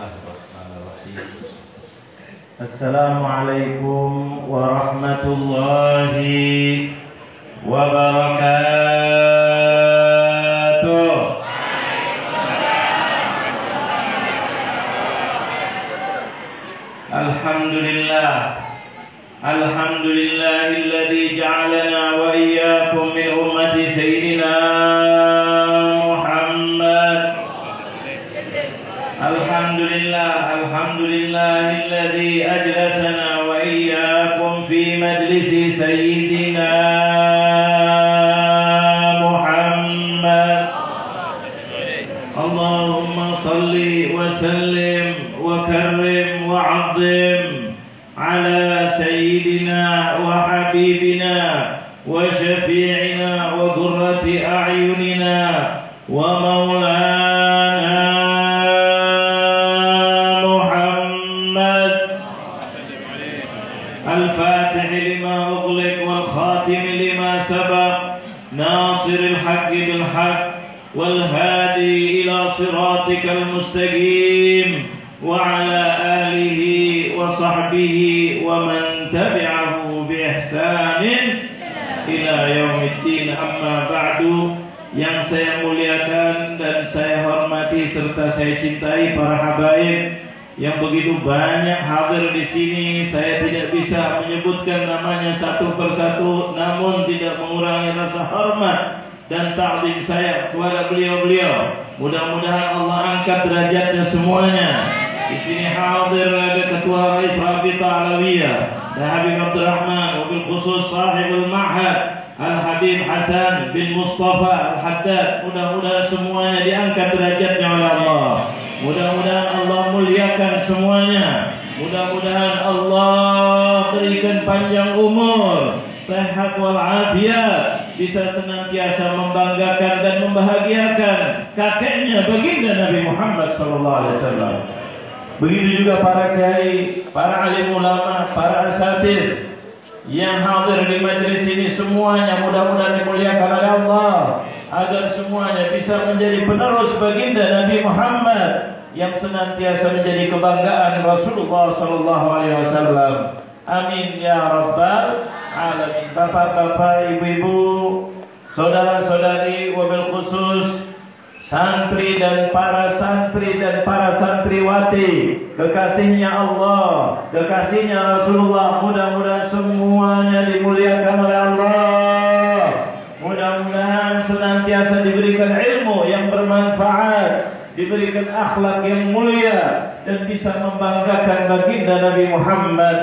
الله الرحمن الرحيم. السلام عليكم ورحمة الله وبركاته. الحمد لله. الحمد لله الذي جعلنا وإياكم من أمة سيدنا الحمد لله الحمد لله الذي أجلسنا وإياكم في مجلس سيدنا. صراطك المستقيم وعلى آله وصحبه ومن تبعه بإحسان إلى يوم الدين أما بعد yang saya muliakan dan saya hormati serta saya cintai para habaib yang begitu banyak hadir di sini saya tidak bisa menyebutkan namanya satu persatu namun tidak mengurangi rasa hormat dan takdim saya kepada beliau-beliau. Mudah-mudahan Allah angkat derajatnya semuanya. Di sini hadir ada ketua Rais Rabita Alawiyah dan Habib Abdurrahman wabil khusus sahibul ma'had Al-Habib Hasan bin Mustafa Al-Haddad. Mudah-mudahan semuanya diangkat derajatnya oleh Allah. Mudah-mudahan Allah muliakan semuanya. Mudah-mudahan Allah berikan panjang umur Sehat walafiat Bisa senantiasa membanggakan dan membahagiakan Kakeknya baginda Nabi Muhammad SAW Begitu juga para kiai, para alim ulama, para asatid yang hadir di majlis ini semuanya mudah-mudahan dimuliakan oleh Allah agar semuanya bisa menjadi penerus baginda Nabi Muhammad yang senantiasa menjadi kebanggaan Rasulullah sallallahu alaihi wasallam. Amin ya rabbal Bapak-bapak, ibu-ibu, saudara-saudari wabil khusus santri dan para santri dan para santriwati kekasihnya Allah kekasihnya Rasulullah mudah-mudahan semuanya dimuliakan oleh Allah. Mudah-mudahan senantiasa diberikan ilmu yang bermanfaat diberikan akhlak yang mulia dan bisa membanggakan baginda Nabi Muhammad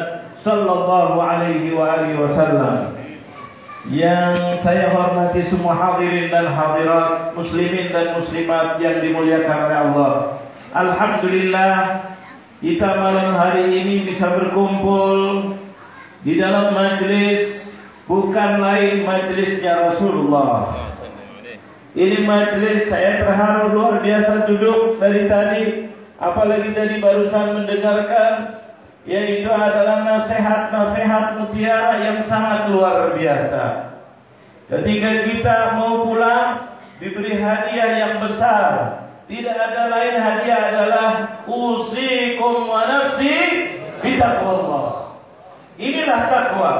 sallallahu alaihi wa alihi wasallam yang saya hormati semua hadirin dan hadirat muslimin dan muslimat yang dimuliakan oleh Allah. Alhamdulillah kita malam hari ini bisa berkumpul di dalam majlis bukan lain majlisnya Rasulullah. Ini majlis saya terharu luar biasa duduk dari tadi apalagi tadi barusan mendengarkan yaitu adalah nasihat-nasihat mutiara yang sangat luar biasa. Ketika kita mau pulang diberi hadiah yang besar, tidak ada lain hadiah adalah usikum wa nafsi bitaqwallah. Inilah takwa.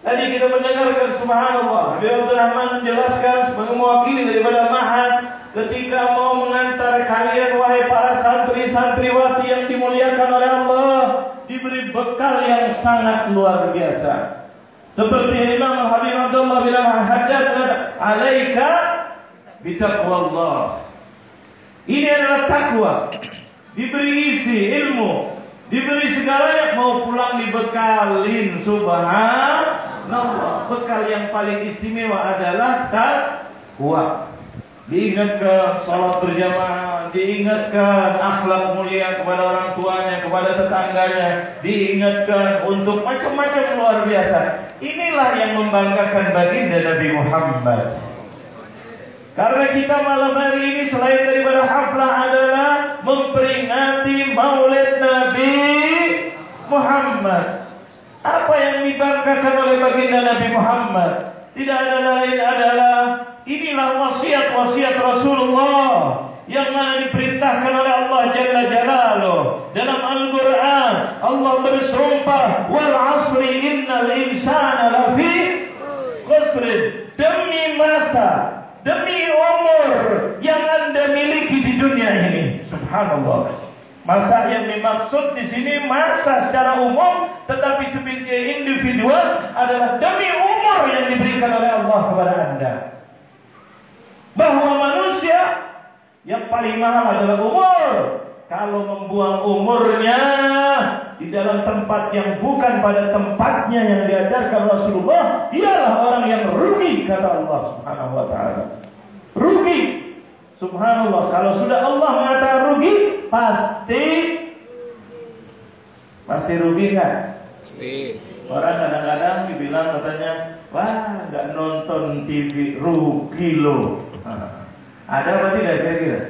Tadi kita mendengarkan subhanallah, Abdul Rahman menjelaskan sebagai mewakili daripada Mahat ketika mau mengantar kalian wahai para santri-santriwati yang dimuliakan oleh Allah diberi bekal yang sangat luar biasa. Seperti Imam Habib Abdullah bin Al-Haddad "Alaika bitaqwallah." Ini adalah takwa. Diberi isi ilmu, diberi segalanya mau pulang dibekalin subhanallah. Bekal yang paling istimewa adalah takwa. Diingatkan salat berjamaah, diingatkan akhlak mulia kepada orang tuanya, kepada tetangganya, diingatkan untuk macam-macam luar biasa. Inilah yang membanggakan baginda Nabi Muhammad. Karena kita malam hari ini selain daripada haflah adalah memperingati Maulid Nabi Muhammad. Apa yang dibanggakan oleh baginda Nabi Muhammad? Tidak ada lain adalah inilah wasiat-wasiat Rasulullah yang mana diperintahkan oleh Allah Jalla Jalalu dalam Al-Qur'an Allah bersumpah wal asri innal insana lafi khusr demi masa demi umur yang Anda miliki di dunia ini. Subhanallah. Masa yang dimaksud di sini masa secara umum, tetapi sebagai individual adalah demi umur yang diberikan oleh Allah kepada Anda. Bahwa manusia yang paling mahal adalah umur. Kalau membuang umurnya di dalam tempat yang bukan pada tempatnya yang diajarkan Rasulullah, dialah orang yang rugi kata Allah Subhanahu wa taala. Rugi. Subhanallah, kalau sudah Allah mengatakan rugi, pasti pasti rugi kan? Pasti. Orang kadang-kadang dibilang katanya, wah nggak nonton TV rugi loh. Ada apa tidak kira-kira?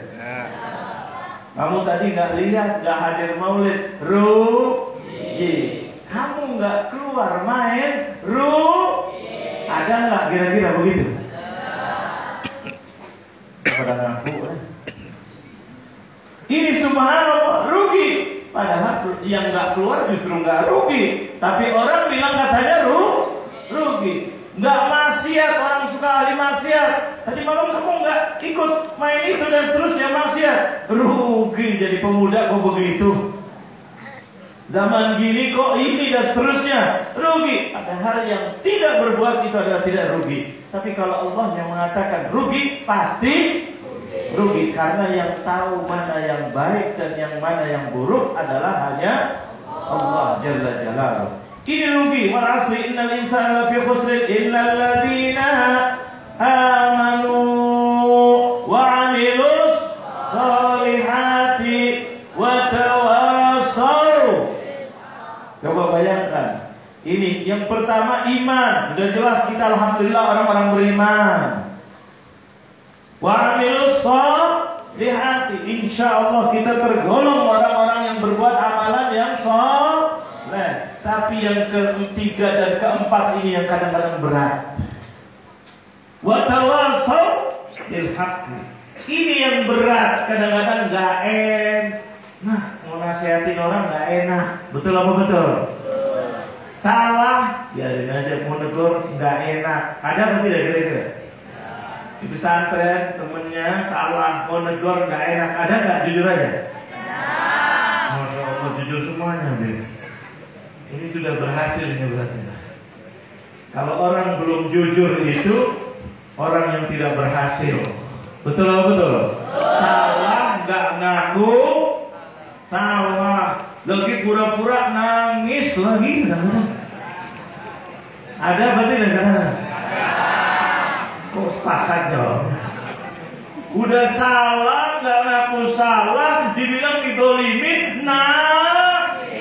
Kamu tadi nggak lihat, nggak hadir maulid, rugi. Kamu nggak keluar main, rugi. Ada nggak kira-kira begitu? Pada ngaku. Eh. Ini subhanallah rugi. Padahal yang nggak keluar justru nggak rugi. Tapi orang bilang katanya ru, rugi. Nggak maksiat orang suka ahli maksiat. Tadi malam kamu nggak ikut main itu dan seterusnya maksiat. Rugi jadi pemuda kok begitu. Zaman gini kok ini dan seterusnya rugi. Ada hal yang tidak berbuat itu adalah tidak rugi. Tapi kalau Allah yang mengatakan rugi pasti rugi karena yang tahu mana yang baik dan yang mana yang buruk adalah hanya Allah Jalla Jalaluhu. Ini rugi. Wal asri innal insana lafi amanu yang pertama iman. Sudah jelas kita alhamdulillah orang-orang beriman. Wa 'amilus salihati. Insyaallah kita tergolong orang-orang yang berbuat amalan yang saleh. Tapi yang ketiga dan keempat ini yang kadang-kadang berat. Watawasau bil Ini yang berat, kadang-kadang nggak en. Nah, mau nasihatin orang nggak enak. Betul apa betul? Salah, biarin aja mau negur nggak enak. Ada apa tidak kira-kira? Di pesantren temennya salah mau negur nggak enak. Ada nggak jujur aja? Masya Allah jujur semuanya, Bin. Ini sudah berhasil ini berarti. Kalau orang belum jujur itu orang yang tidak berhasil. Betul atau betul? Salah nggak ngaku, salah lagi pura-pura nangis lagi. Ada berarti tidak? Kok sepakat dong? Udah salah, nggak ngaku salah, dibilang ditolimin, nangis.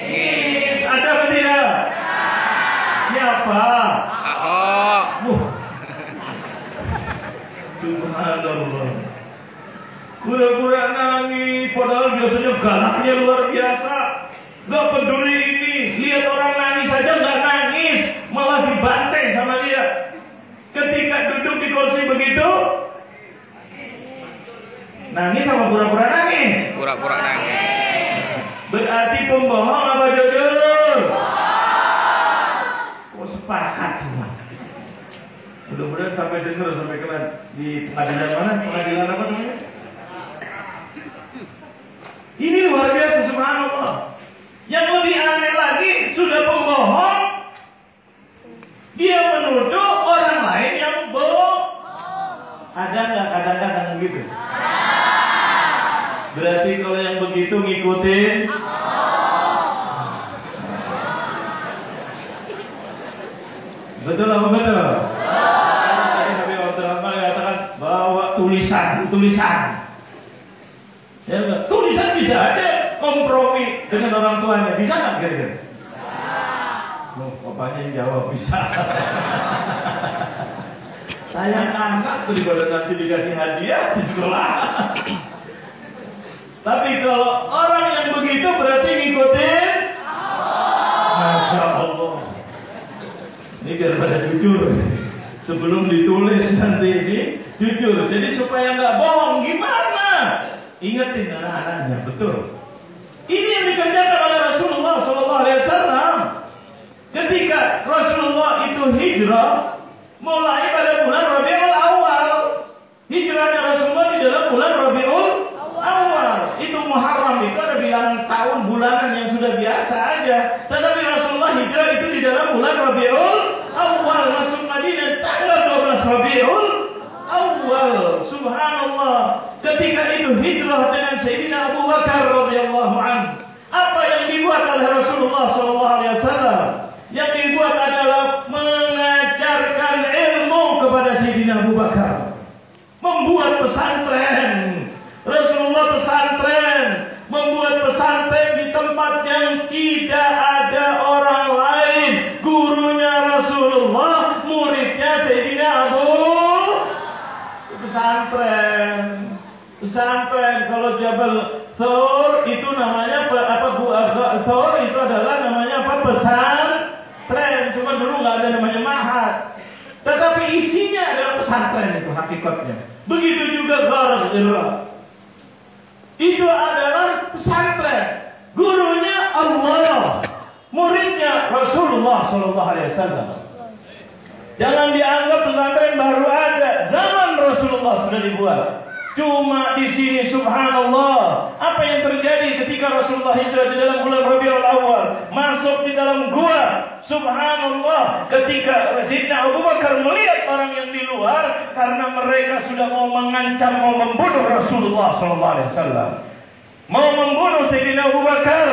Ada apa tidak? Siapa? Ahok. Wah. Subhanallah. Pura-pura nangis, padahal biasanya galaknya luar biasa. Gak peduli ini, lihat orang nangis saja gak nangis, malah dibantai sama dia. Ketika duduk di kursi begitu, nangis sama pura-pura nangis. Pura-pura nangis. Berarti pembohong apa jujur? Kok sepakat semua? Mudah-mudahan sampai dengar sampai kena di pengadilan mana? Pengadilan apa namanya? Ini luar biasa subhanallah. Yang lebih aneh lagi sudah pembohong dia menuduh orang lain yang bohong. Ada nggak kadang-kadang begitu? Berarti kalau yang begitu ngikutin Betul apa betul? Nabi Abdurrahman mengatakan bawa tulisan, tulisan. Ya, tulisan bisa aja kompromi dengan orang tuanya, bisa nggak kira-kira? Loh, bapaknya yang jawab? Bisa. Saya anak daripada nanti dikasih hadiah di sekolah. Tapi kalau orang yang begitu berarti ngikutin Masya Allah. Ini biar pada jujur. Sebelum ditulis nanti ini Jujur. Jadi supaya nggak bohong Gimana? Ingetin anak-anaknya Betul. Ini yang dikerjakan oleh Rasulullah SAW Ketika Rasulullah itu hijrah Mulai pada bulan Rabiul Awal dalam bulan Rabiul Awal. Itu Muharram itu ada bilangan tahun bulanan yang sudah biasa aja. Tetapi Rasulullah hijrah itu di dalam bulan Rabiul Awal masuk Madinah tanggal 12 Rabiul Awal. Subhanallah. Ketika itu hijrah dengan Sayyidina Abu Bakar radhiyallahu anhu. Apa yang dibuat oleh Rasulullah sallallahu alaihi wasallam? Yang dibuat adalah mengajarkan ilmu kepada Sayyidina Abu Bakar. Membuat pesantren. Rasulullah pesantren. Membuat pesantren di tempat yang tidak ada orang lain. Gurunya Rasulullah, muridnya Sayyidina Abu pesantren. Pesantren kalau Jabal Thor itu namanya apa, Bu Thor itu adalah namanya apa pesantren. Cuma dulu nggak ada namanya mahat. Tetapi isinya adalah pesantren itu hakikatnya. Begitu juga Ghar Hira. Itu adalah pesantren. Gurunya Allah, muridnya Rasulullah Shallallahu Alaihi Wasallam. Jangan dianggap pesantren baru ada. Zaman Rasulullah sudah dibuat. Cuma di sini subhanallah. Apa yang terjadi ketika Rasulullah hijrah di dalam bulan Rabiul Awal? Masuk di dalam gua. Subhanallah. Ketika Sayyidina Abu Bakar melihat orang yang di luar karena mereka sudah mau mengancam mau membunuh Rasulullah sallallahu alaihi wasallam. Mau membunuh Sayyidina Abu Bakar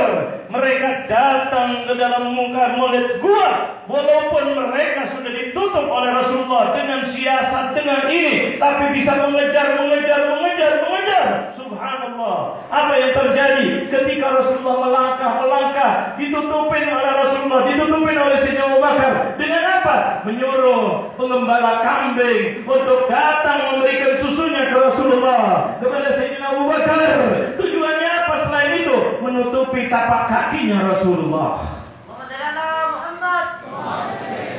mereka datang ke dalam muka mulut gua. Walaupun mereka sudah ditutup oleh Rasulullah dengan siasat dengan ini tapi bisa mengejar mengejar mengejar mengejar. Subhanallah. Apa yang terjadi ketika Rasulullah melangkah melangkah ditutupin oleh Rasulullah ditutupin oleh Sayyidina Abu Bakar? Dengan apa? Menyuruh pengembala kambing untuk datang memberikan susunya ke Rasulullah kepada Sayyidina Abu Bakar tujuannya apa selain itu menutupi tapak kakinya Rasulullah.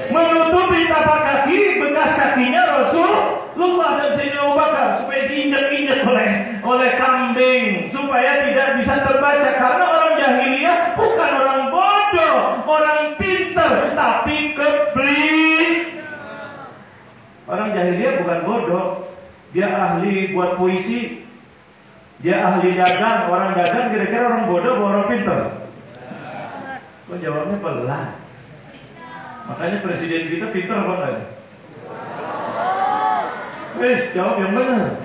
Menutupi tapak kaki bekas kakinya Rasulullah dan Sayyidina Abu Bakar supaya diinjak-injak oleh oleh kambing. Supaya tidak bisa terbaca karena orang jahiliyah bukan orang bodoh orang pintar tapi keblik. Orang jahiliyah bukan bodoh. Dia ahli buat puisi dia ahli dagang orang dagang kira-kira orang bodoh atau orang pintar kok jawabnya pelan Makanya presiden kita pintar apa enggak? Wes, jawab yang benar.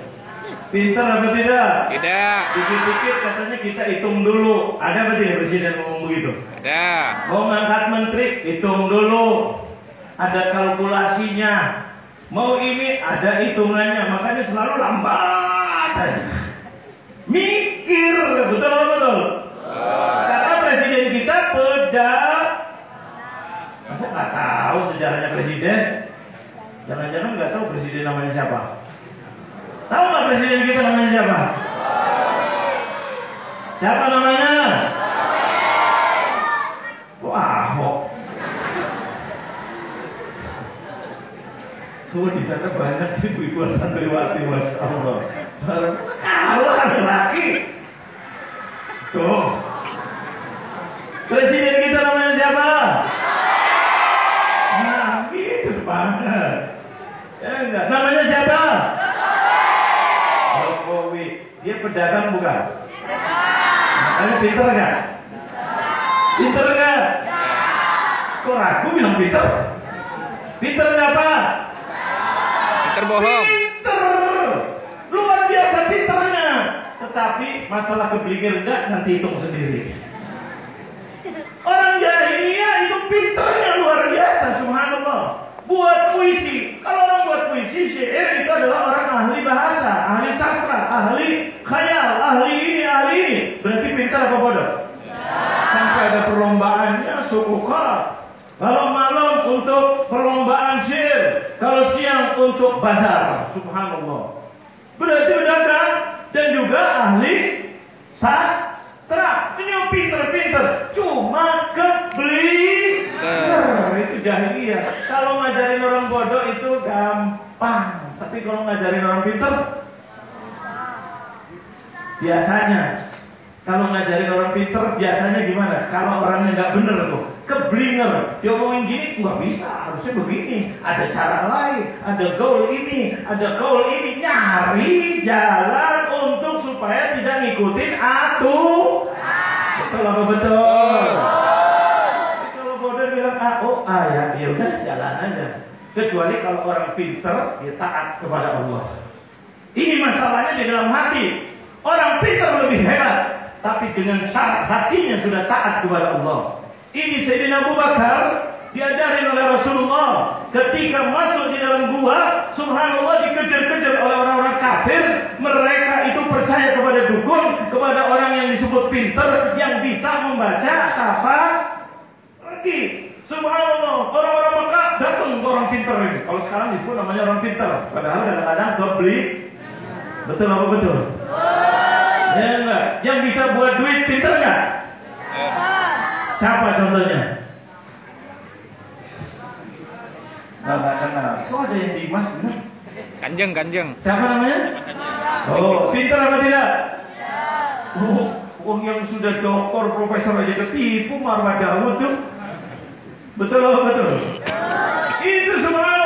Pintar apa tidak? Tidak. Dikit-dikit katanya kita hitung dulu. Ada apa tidak presiden ngomong begitu? Ada. Mau ngangkat menteri, hitung dulu. Ada kalkulasinya. Mau ini ada hitungannya. Makanya selalu lambat aja. Mikir, betul betul? Karena presiden kita pejabat Masa nggak tahu sejarahnya presiden? Jangan-jangan nggak tahu presiden namanya siapa? Tahu nggak presiden kita namanya siapa? Siapa namanya? Tuh di sana banyak ibu-ibu santriwati, masya Allah. Kalau ada laki, tuh. Presiden kita namanya siapa? Nah, gitu banget. Ya enggak. Namanya siapa? Jokowi. Dia pedagang bukan? Makanya pinter enggak? Pinter enggak? Kok ragu bilang pinter? Pinter enggak Pak? Pinter bohong. Biasa pinternya. Tetapi masalah keblinger enggak nanti hitung sendiri. Orang jahiliyah itu pinternya luar biasa, subhanallah. Buat puisi. Kalau orang buat puisi, syair itu adalah orang ahli bahasa, ahli sastra, ahli khayal, ahli ini, ahli ini. Berarti pintar apa bodoh? Sampai ada perlombaannya, sukuka. Kalau malam untuk perlombaan syair, kalau siang untuk bazar, subhanallah. Berarti pedagang dan juga ahli sastra. Ini yang pinter-pinter, cuma kebeli. Nah, itu jahiliyah. Kalau ngajarin orang bodoh itu gampang, tapi kalau ngajarin orang pinter, biasanya kalau ngajarin orang pinter biasanya gimana? Kalau orangnya nggak bener tuh, keblinger, dia ngomongin gini nggak bisa, harusnya begini. Ada cara lain, ada goal ini, ada goal ini, nyari jalan supaya tidak ngikutin atu. Betul apa betul? Kalau bodoh bilang ah, oh ah ya, ya udah jalan aja. Kecuali kalau orang pinter, dia taat kepada Allah. Ini masalahnya di dalam hati. Orang pintar lebih hebat, tapi dengan syarat hatinya sudah taat kepada Allah. Ini Sayyidina Abu Bakar diajarin oleh Rasulullah ketika masuk di dalam gua, subhanallah dikejar-kejar oleh orang-orang kafir, mereka itu percaya kepada dukun, kepada orang yang disebut pintar yang bisa membaca apa lagi. Subhanallah, orang-orang Mekah datang ke orang pintar ini. Kalau sekarang disebut namanya orang pintar, padahal kadang-kadang beli Betul apa betul? Ya enggak. Yang bisa buat duit pinter enggak? Siapa contohnya? Enggak kenal. Kok ada yang Dimas benar? Kanjeng, kanjeng. Siapa namanya? Oh, pinter apa tidak? Oh, Wong yang sudah doktor, profesor aja ketipu Marwah Dawud tuh. Betul betul? Itu subhanallah,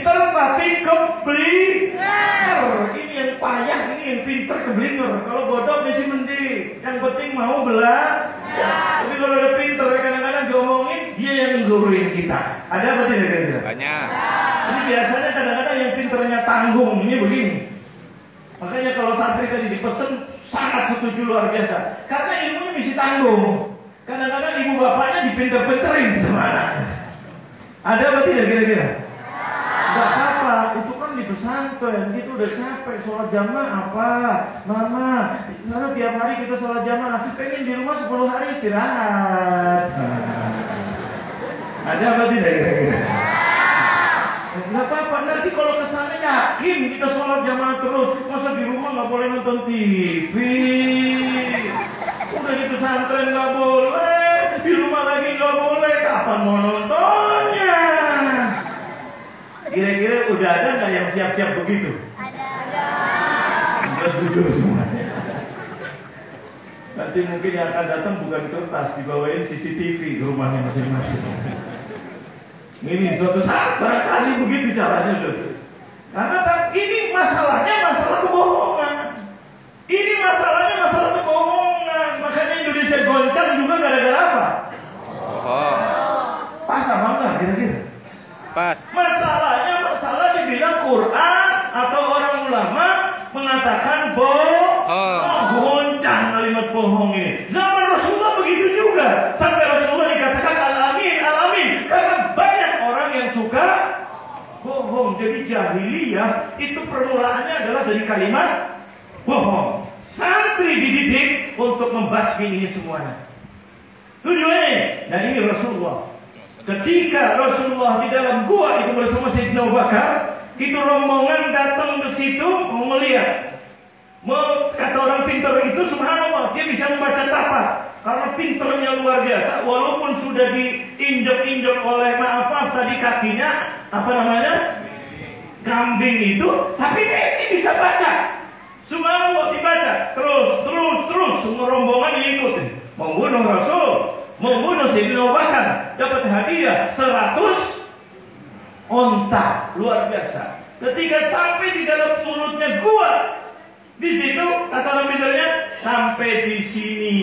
pinter tapi keblinger. Ini yang payah, ini yang pinter keblinger. Kalau bodoh masih mending. Yang penting mau belajar. Tapi kalau udah pinter, kadang-kadang diomongin, dia yang ngguruin kita. Ada apa sih kira-kira? Banyak. Jadi biasanya kadang-kadang yang pinternya tanggung ini begini. Makanya kalau santri tadi dipesen sangat setuju luar biasa. Karena ilmunya mesti tanggung. Kadang-kadang ibu bapaknya dipinter-pinterin sama anaknya. Ada apa tidak kira-kira? Gak apa, itu kan di pesantren, itu udah capek sholat jamaah apa? Mama, sana tiap hari kita sholat jamaah, pengen di rumah 10 hari istirahat. Ada apa tidak kira-kira? Nggak apa-apa, nanti kalau ke sana yakin kita sholat jamaah terus. Masa di rumah nggak boleh nonton TV? Udah di pesantren nggak boleh, di rumah lagi nggak boleh. Kapan mau nontonnya? Kira-kira udah ada nggak yang siap-siap begitu? Ada. jujur semuanya. Nanti mungkin yang akan datang bukan kertas, dibawain CCTV ke rumahnya masing-masing. Ini suatu saat barangkali begitu caranya Dut. Karena kan ini masalahnya masalah kebohongan. Ini masalahnya masalah kebohongan. Makanya Indonesia goncang juga gara-gara apa? Oh, Pas apa enggak kira-kira? Pas. Masalahnya masalah dibilang Quran atau orang ulama mengatakan bohong. Oh. goncang kalimat bohong ini. Zaman Rasulullah begitu juga. Sampai Rasulullah dikatakan alamin, alamin. Karena banyak orang yang suka bohong. Jadi jahiliyah itu permulaannya adalah dari kalimat bohong. Santri dididik untuk membasmi ini semuanya. Tujuannya, nah ini Rasulullah. Ketika Rasulullah di dalam gua itu bersama Sayyidina Abu Bakar, itu rombongan datang ke situ melihat. Kata orang pintar itu subhanallah dia bisa membaca tapak. Karena pinternya luar biasa walaupun sudah diinjak-injak oleh maaf maaf tadi kakinya apa namanya kambing itu tapi Messi bisa baca. Subhanallah dibaca. Terus terus terus semua rombongan diikutin membunuh Rasul membunuh Sayyidina Abu Bakar dapat hadiah 100 onta. Luar biasa. Ketika sampai di dalam mulutnya gua, di situ kata Nabi sampai di sini.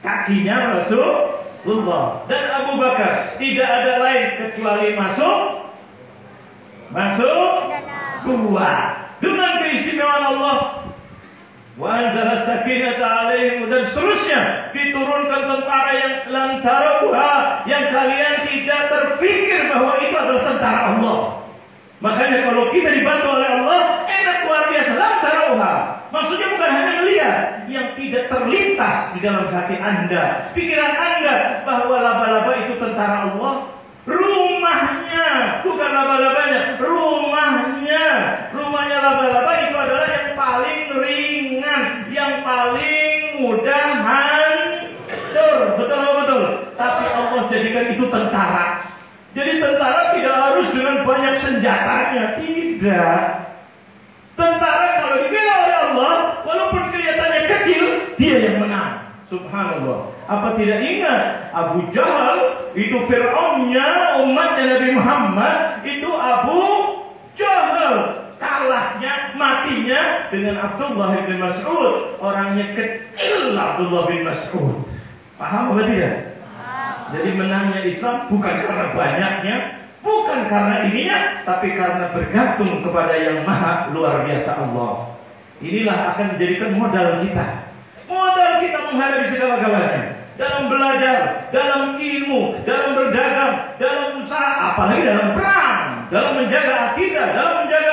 Kakinya Rasulullah. Dan Abu Bakar tidak ada lain kecuali masuk masuk gua. Dengan keistimewaan Allah Wanzala sakinata alaihim dan seterusnya diturunkan tentara yang lantaruha yang kalian tidak terpikir bahwa itu adalah tentara Allah. Makanya kalau kita dibantu oleh Allah enak luar biasa lantaruha. Maksudnya bukan hanya melihat yang tidak terlintas di dalam hati anda, pikiran anda bahwa laba-laba itu tentara Allah. Rumahnya bukan laba-labanya, rumahnya, rumahnya laba-laba itu adalah yang paling ringan, yang paling mudah hancur. Betul betul? Tapi Allah jadikan itu tentara. Jadi tentara tidak harus dengan banyak senjatanya, tidak. Tentara kalau dibela oleh Allah, walaupun kelihatannya kecil, dia yang menang. Subhanallah. Apa tidak ingat Abu Jahal itu Fir'aunnya umatnya Nabi Muhammad itu Abu Jahal kalah kalahnya, matinya dengan Abdullah bin Mas'ud. Orangnya kecil Abdullah bin Mas'ud. Paham apa tidak? Jadi menangnya Islam bukan karena banyaknya, bukan karena ininya, tapi karena bergantung kepada yang maha luar biasa Allah. Inilah akan menjadikan modal kita. Modal kita menghadapi segala-galanya. Dalam belajar, dalam ilmu, dalam berdagang, dalam usaha, apalagi dalam perang, dalam menjaga akidah, dalam menjaga.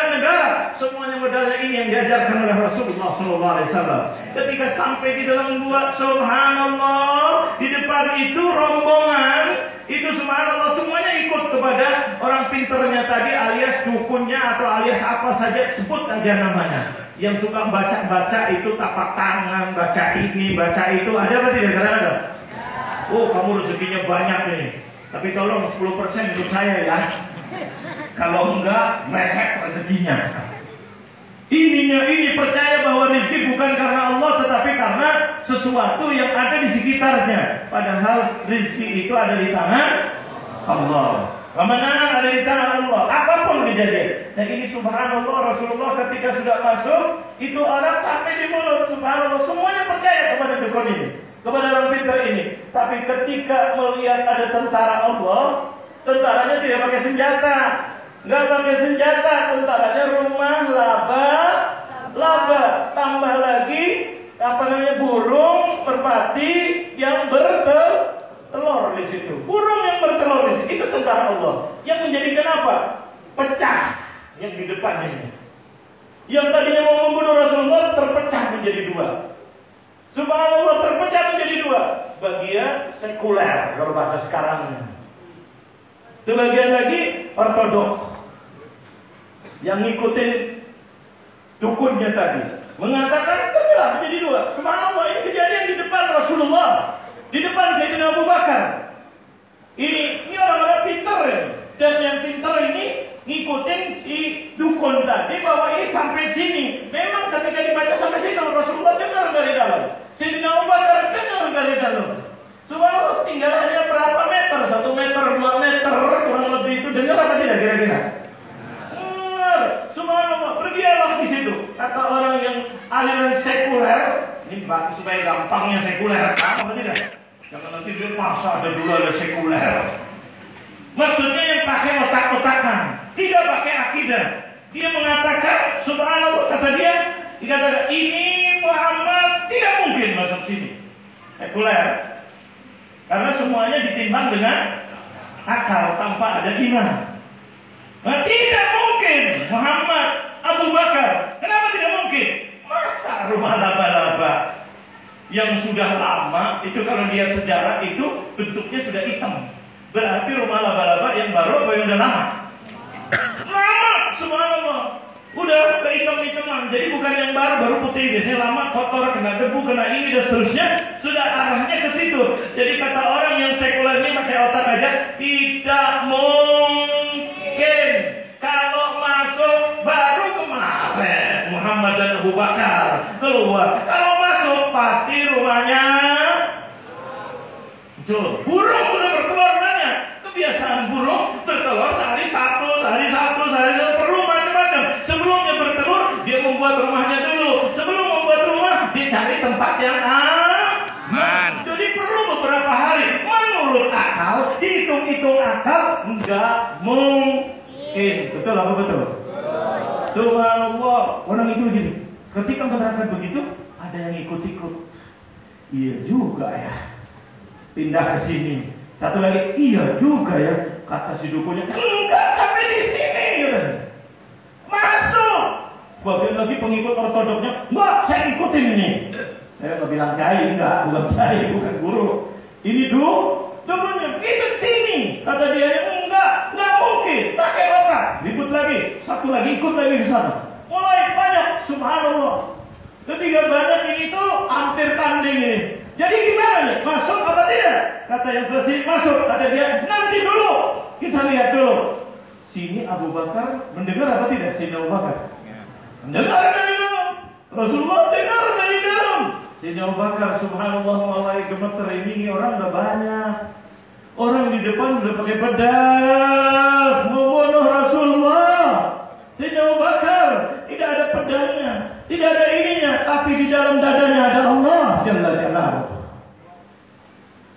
Semuanya modalnya ini yang diajarkan oleh Rasulullah SAW. Ketika sampai di dalam gua, subhanallah, di depan itu rombongan, itu subhanallah semuanya ikut kepada orang pinternya tadi alias dukunnya atau alias apa saja sebut aja namanya yang suka baca-baca itu tapak tangan, baca ini, baca itu, ada apa tidak? Kadang-kadang. Oh, kamu rezekinya banyak nih. Tapi tolong 10% untuk saya ya. Kalau enggak, resek rezekinya. Ininya ini percaya bahwa rezeki bukan karena Allah tetapi karena sesuatu yang ada di sekitarnya. Padahal rezeki itu ada di tangan Allah. Kemenangan ada di tangan Allah. Apa pun kejadian. Dan ini subhanallah Rasulullah ketika sudah masuk itu orang sampai di mulut subhanallah semuanya percaya kepada dukun ini, kepada orang pintar ini. Tapi ketika melihat ada tentara Allah, tentaranya tidak pakai senjata, nggak pakai senjata, tentaranya rumah laba, laba, tambah lagi apa namanya burung merpati yang bertelur di situ. Burung yang bertelur di situ itu tentara Allah. Yang menjadikan apa? Pecah yang di depannya. Yang tadinya mau membunuh Rasulullah terpecah menjadi dua. Subhanallah terpecah menjadi dua. Sebagian sekuler kalau bahasa sekarang. Sebagian lagi ortodok yang ngikutin dukunnya tadi mengatakan terbelah menjadi dua. Subhanallah ini kejadian di depan Rasulullah, di depan Sayyidina Abu Bakar. Ini ini orang-orang pintar ya. Dan yang pintar ini ngikutin si dukun tadi bahwa ini sampai sini. Memang ketika dibaca sampai sini Rasulullah dengar dari dalam. Sayyidina Abu Bakar dengar dari dalam. Subhanallah tinggal hanya berapa meter? Satu meter, dua meter kurang lebih itu dengar apa tidak kira-kira? Dengar. Subhanallah pergilah di situ. Kata orang yang aliran sekuler, ini gampangnya sekuler, apa tidak? Jangan nanti dia masa ada dulu ada sekuler. Maksudnya yang pakai otak-otakan, tidak pakai akidah. Dia mengatakan, subhanallah kata dia, dikatakan ini Muhammad tidak mungkin masuk sini. Sekuler. Karena semuanya ditimbang dengan akal tanpa ada iman. Nah, tidak mungkin Muhammad Abu Bakar. Kenapa tidak mungkin? Masa rumah laba-laba yang sudah lama itu kalau dia sejarah itu bentuknya sudah hitam. Berarti rumah laba-laba yang baru apa yang udah lama? Lama, subhanallah. Udah ke hitam-hitaman. Jadi bukan yang baru, baru putih. Biasanya lama, kotor, kena debu, kena ini dan seterusnya. Sudah arahnya ke situ. Jadi kata orang yang sekuler ini pakai otak aja, tidak mungkin kalau masuk baru kemarin Muhammad dan Abu Bakar keluar. Kalau masuk pasti rumahnya muncul. Burung udah bertelur banyak. Kebiasaan burung bertelur sehari satu, sehari satu, sehari satu. Perlu macam-macam. Sebelumnya bertelur, dia membuat rumahnya dulu. Sebelum membuat rumah, dia cari tempat yang aman. Jadi perlu beberapa hari. Menurut akal, dihitung-hitung akal, enggak mungkin. Betul apa betul? Subhanallah. Orang itu gini. Ketika menerangkan begitu, ada yang ikut-ikut. Iya juga ya pindah ke sini. Satu lagi, iya juga ya, kata si dukunya, enggak sampai di sini. Masuk. Bagian lagi pengikut ortodoknya, enggak, saya ikutin ini. Saya nggak bilang kiai, enggak, bukan kiai, bukan guru. Ini du, dukunya, ikut sini. Kata dia, enggak, enggak mungkin, pakai otak. Ribut lagi, satu lagi ikut lagi di sana. Mulai banyak, subhanallah. Ketiga banyak ini tuh hampir tanding ini. Jadi gimana nih? Masuk apa tidak? Kata yang bersih masuk. Kata dia nanti dulu. Kita lihat dulu. Sini Abu Bakar mendengar apa tidak? Sini Abu Bakar. Mendengar dari dalam. Rasulullah dengar dari dalam. Sini Abu Bakar subhanallah mulai gemeter ini orang udah banyak. Orang di depan udah pakai pedang membunuh Rasulullah. Abu Bakar tidak ada pedangnya, tidak ada ininya, tapi di dalam dadanya ada Allah Jalla Jalaluh.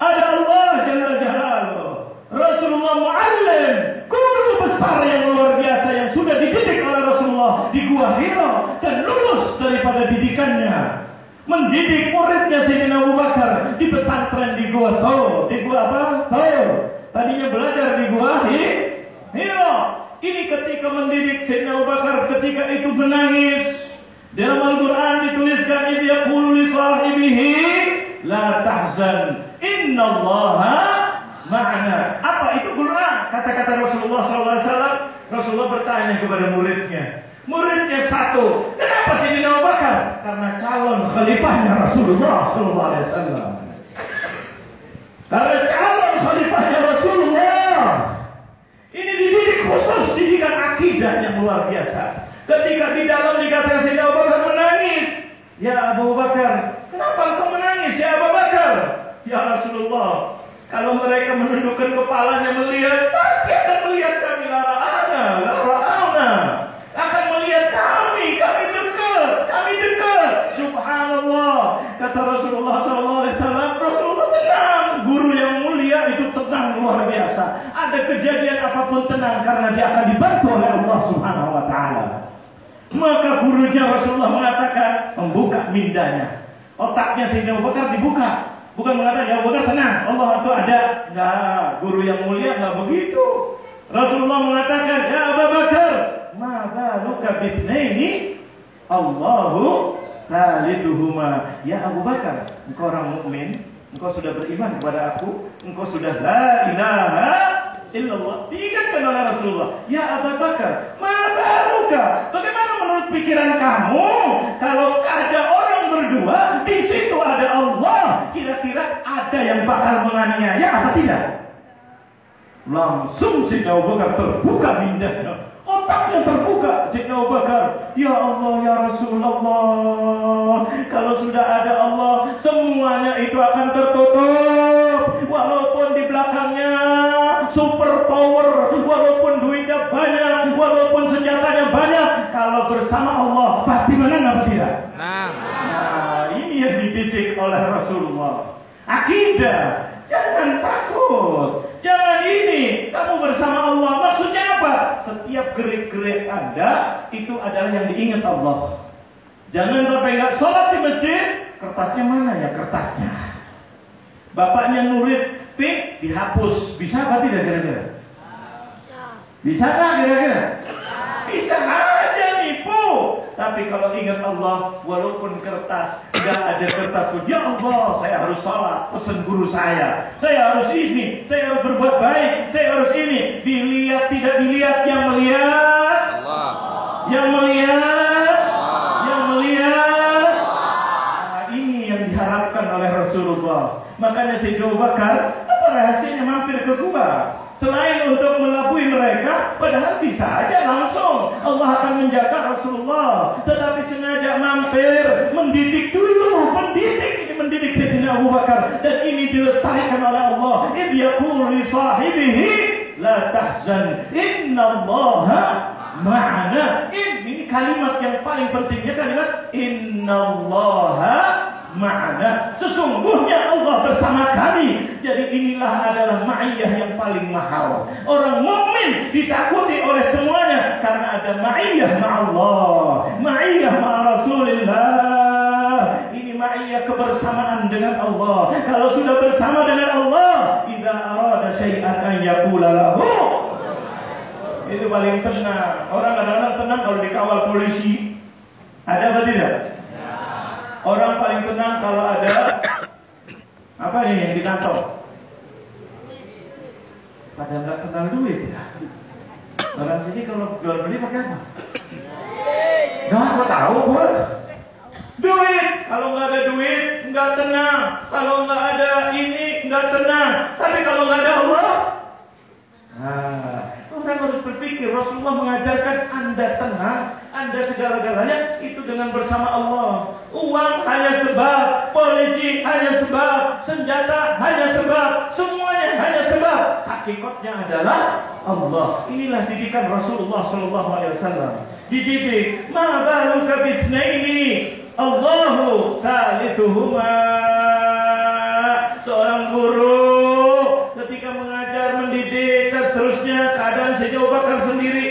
Ada Allah Jalla Jalaluh. Rasulullah Muallim, guru besar yang luar biasa yang sudah dididik oleh Rasulullah di Gua Hira dan lulus daripada didikannya. Mendidik muridnya Sayyidina Abu Bakar di pesantren di Gua Thawr. Di Gua apa? Thawr. Tadinya belajar di Gua Hira. Ini ketika mendidik Sayyidina Abu Bakar ketika itu menangis. Dalam Al-Quran dituliskan itu yaqulu li sahibihi la tahzan innallaha ma'ana. Apa itu Quran? Kata-kata Rasulullah SAW. Rasulullah bertanya kepada muridnya. Muridnya satu. Kenapa Sayyidina Abu Bakar? Karena calon khalifahnya Rasulullah SAW. Karena calon khalifahnya Rasulullah. Ini dididik khusus didikan akidah yang luar biasa. Ketika di dalam dikatakan Sayyidina Abu Bakar menangis. Ya Abu Bakar, kenapa engkau menangis ya Abu Bakar? Ya Rasulullah, kalau mereka menundukkan kepalanya melihat, pasti akan melihat kami lara'ana, lara'ana. Akan melihat kami, kami dekat, kami dekat. Subhanallah. Kata Rasulullah SAW, Rasulullah tenang. Guru yang mulia itu tenang luar biasa. Ada kejadian apa pun tenang karena dia akan dibantu oleh Allah Subhanahu wa taala. Maka gurunya Rasulullah mengatakan membuka mindanya. Otaknya Sayyidina Abu Bakar dibuka. Bukan mengatakan ya Abu tenang, Allah itu ada. Enggak, guru yang mulia enggak begitu. Rasulullah mengatakan, "Ya Abu Bakar, ma baluka bisnaini? Allahu thalithuhuma." Ya Abu Bakar, engkau orang mukmin, engkau sudah beriman kepada aku, engkau sudah la ilaha illallah. Diingatkan oleh Rasulullah, "Ya Abu Bakar, ma baluka? Bagaimana menurut pikiran kamu kalau ada orang berdua, di situ ada Allah, kira-kira ada yang bakal menganiaya apa tidak?" Langsung Sayyidina Abu Bakar terbuka mindahnya. Otaknya terbuka Sayyidina Abu Bakar. Ya Allah, ya Rasulullah. Kalau sudah ada Allah, semuanya itu akan tertutup. Walaupun di belakangnya super power, walaupun duitnya banyak, walaupun senjatanya banyak, kalau bersama Allah pasti menang apa tidak? Nah, Nah, ini yang dididik oleh Rasulullah. Akidah. Jangan takut. Jangan ini. Kamu bersama Allah. Maksudnya apa? Setiap gerik-gerik Anda itu adalah yang diingat Allah. Jangan sampai nggak sholat di masjid. Kertasnya mana ya kertasnya? Bapaknya nurit pink dihapus. Bisa apa tidak kira-kira? Bisa nggak kira-kira? Bisa nipu. Tapi kalau ingat Allah, walaupun kertas, nggak ada kertas pun, ya Allah, saya harus sholat, pesan guru saya. Saya harus ini, saya harus berbuat baik, saya harus ini. Dilihat tidak dilihat, yang melihat, Allah. yang melihat, yang melihat. Nah, ini yang diharapkan oleh Rasulullah. Makanya Sayyidina Abu Bakar, apa rahasianya mampir ke gua? Selain untuk melabui mereka, padahal bisa aja langsung Allah akan menjaga Rasulullah. Tetapi sengaja mampir, mendidik dulu, mendidik ini mendidik Sayyidina Abu Bakar dan ini dilestarikan oleh Allah. Idh yaqulu li sahibihi la tahzan innallaha ma'ana. Ini kalimat yang paling pentingnya kalimat innallaha ma'ana. Sesungguhnya Allah bersama kami. Jadi inilah adalah ma'iyah yang paling mahal. Orang mukmin ditakuti oleh semuanya karena ada ma'iyah ma'allah, ma'iyah ma'Rasulillah. Ini ma'iyah kebersamaan dengan Allah. Kalau sudah bersama dengan Allah, idza arada syai'an an yaqula lahu itu paling tenang. Orang kadang-kadang tenang kalau dikawal polisi. Ada apa tidak? Orang paling tenang kalau ada apa nih yang di kantong? Pada nggak kenal duit ya. Orang sini kalau jual beli pakai apa? Nggak, aku tahu bos. Duit. Kalau nggak ada duit, nggak tenang. Kalau nggak ada ini, nggak tenang. Tapi kalau nggak ada Allah, Nah, orang harus berpikir Rasulullah mengajarkan Anda tenang, Anda segala-galanya itu dengan bersama Allah. Uang hanya sebab, polisi hanya sebab, senjata hanya sebab, semuanya hanya sebab. Hakikatnya adalah Allah. Inilah didikan Rasulullah Shallallahu Alaihi Wasallam. dididik. Ma baluka bitsnaini Allahu salisuhuma. Seorang guru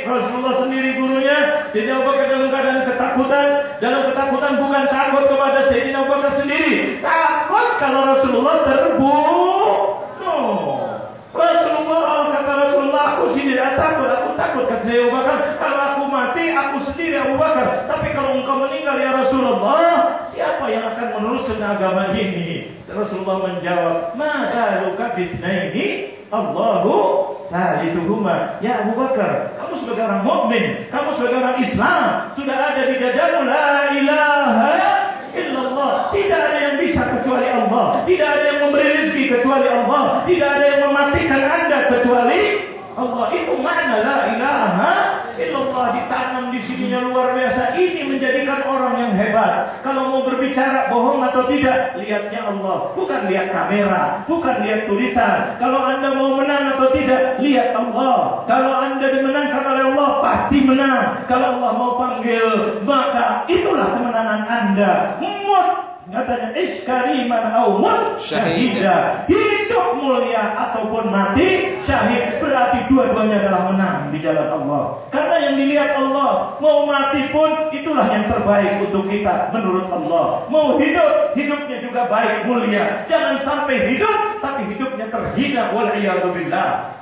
Rasulullah sendiri gurunya, Sayyidina Abu Bakar dalam keadaan ketakutan, dalam ketakutan bukan takut kepada Sayyidina Abu Bakar sendiri, takut kalau Rasulullah terbunuh. Rasulullah kata Rasulullah aku sendiri takut. Aku takut kata saya Abu Bakar. Kalau aku mati aku sendiri Abu Bakar. Tapi kalau engkau meninggal ya Rasulullah siapa yang akan meneruskan agama ini? Rasulullah menjawab maka luka ini Allahu Thalithuhuma Ya Abu Bakar Kamu sebagai orang mukmin, Kamu sebagai orang Islam Sudah ada di dadamu La ilaha illallah. Tidak ada yang bisa kecuali Allah. Tidak ada yang memberi rezeki kecuali Allah. Tidak ada yang mematikan Anda kecuali Allah. Itu makna la ilaha illallah ditanam di sininya luar biasa. Ini menjadikan orang yang hebat. Kalau mau berbicara bohong atau tidak, lihatnya Allah. Bukan lihat kamera, bukan lihat tulisan. Kalau Anda mau menang atau tidak, lihat Allah. Kalau Anda dimenangkan oleh Allah, pasti menang. Kalau Allah mau panggil, maka itulah kemenangan Anda. Katanya iskariman aumut syahida. Hidup mulia ataupun mati syahid berarti dua-duanya adalah menang di jalan Allah. Karena yang dilihat Allah mau mati pun itulah yang terbaik untuk kita menurut Allah. Mau hidup hidupnya juga baik mulia. Jangan sampai hidup tapi hidupnya terhina.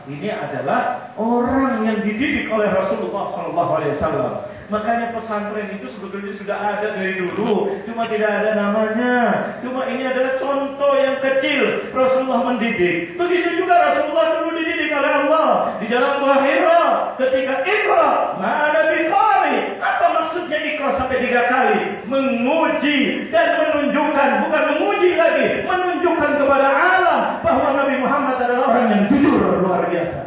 Ini adalah orang yang dididik oleh Rasulullah SAW. Makanya pesantren itu sebetulnya sudah ada dari dulu, cuma tidak ada namanya. Cuma ini adalah contoh yang kecil Rasulullah mendidik. Begitu juga Rasulullah dulu dididik oleh Allah di dalam buah Hira ketika Iqra, mana bikari. Apa maksudnya Iqra sampai tiga kali? Menguji dan menunjukkan, bukan menguji lagi, menunjukkan kepada alam bahwa Nabi Muhammad adalah orang yang jujur luar biasa.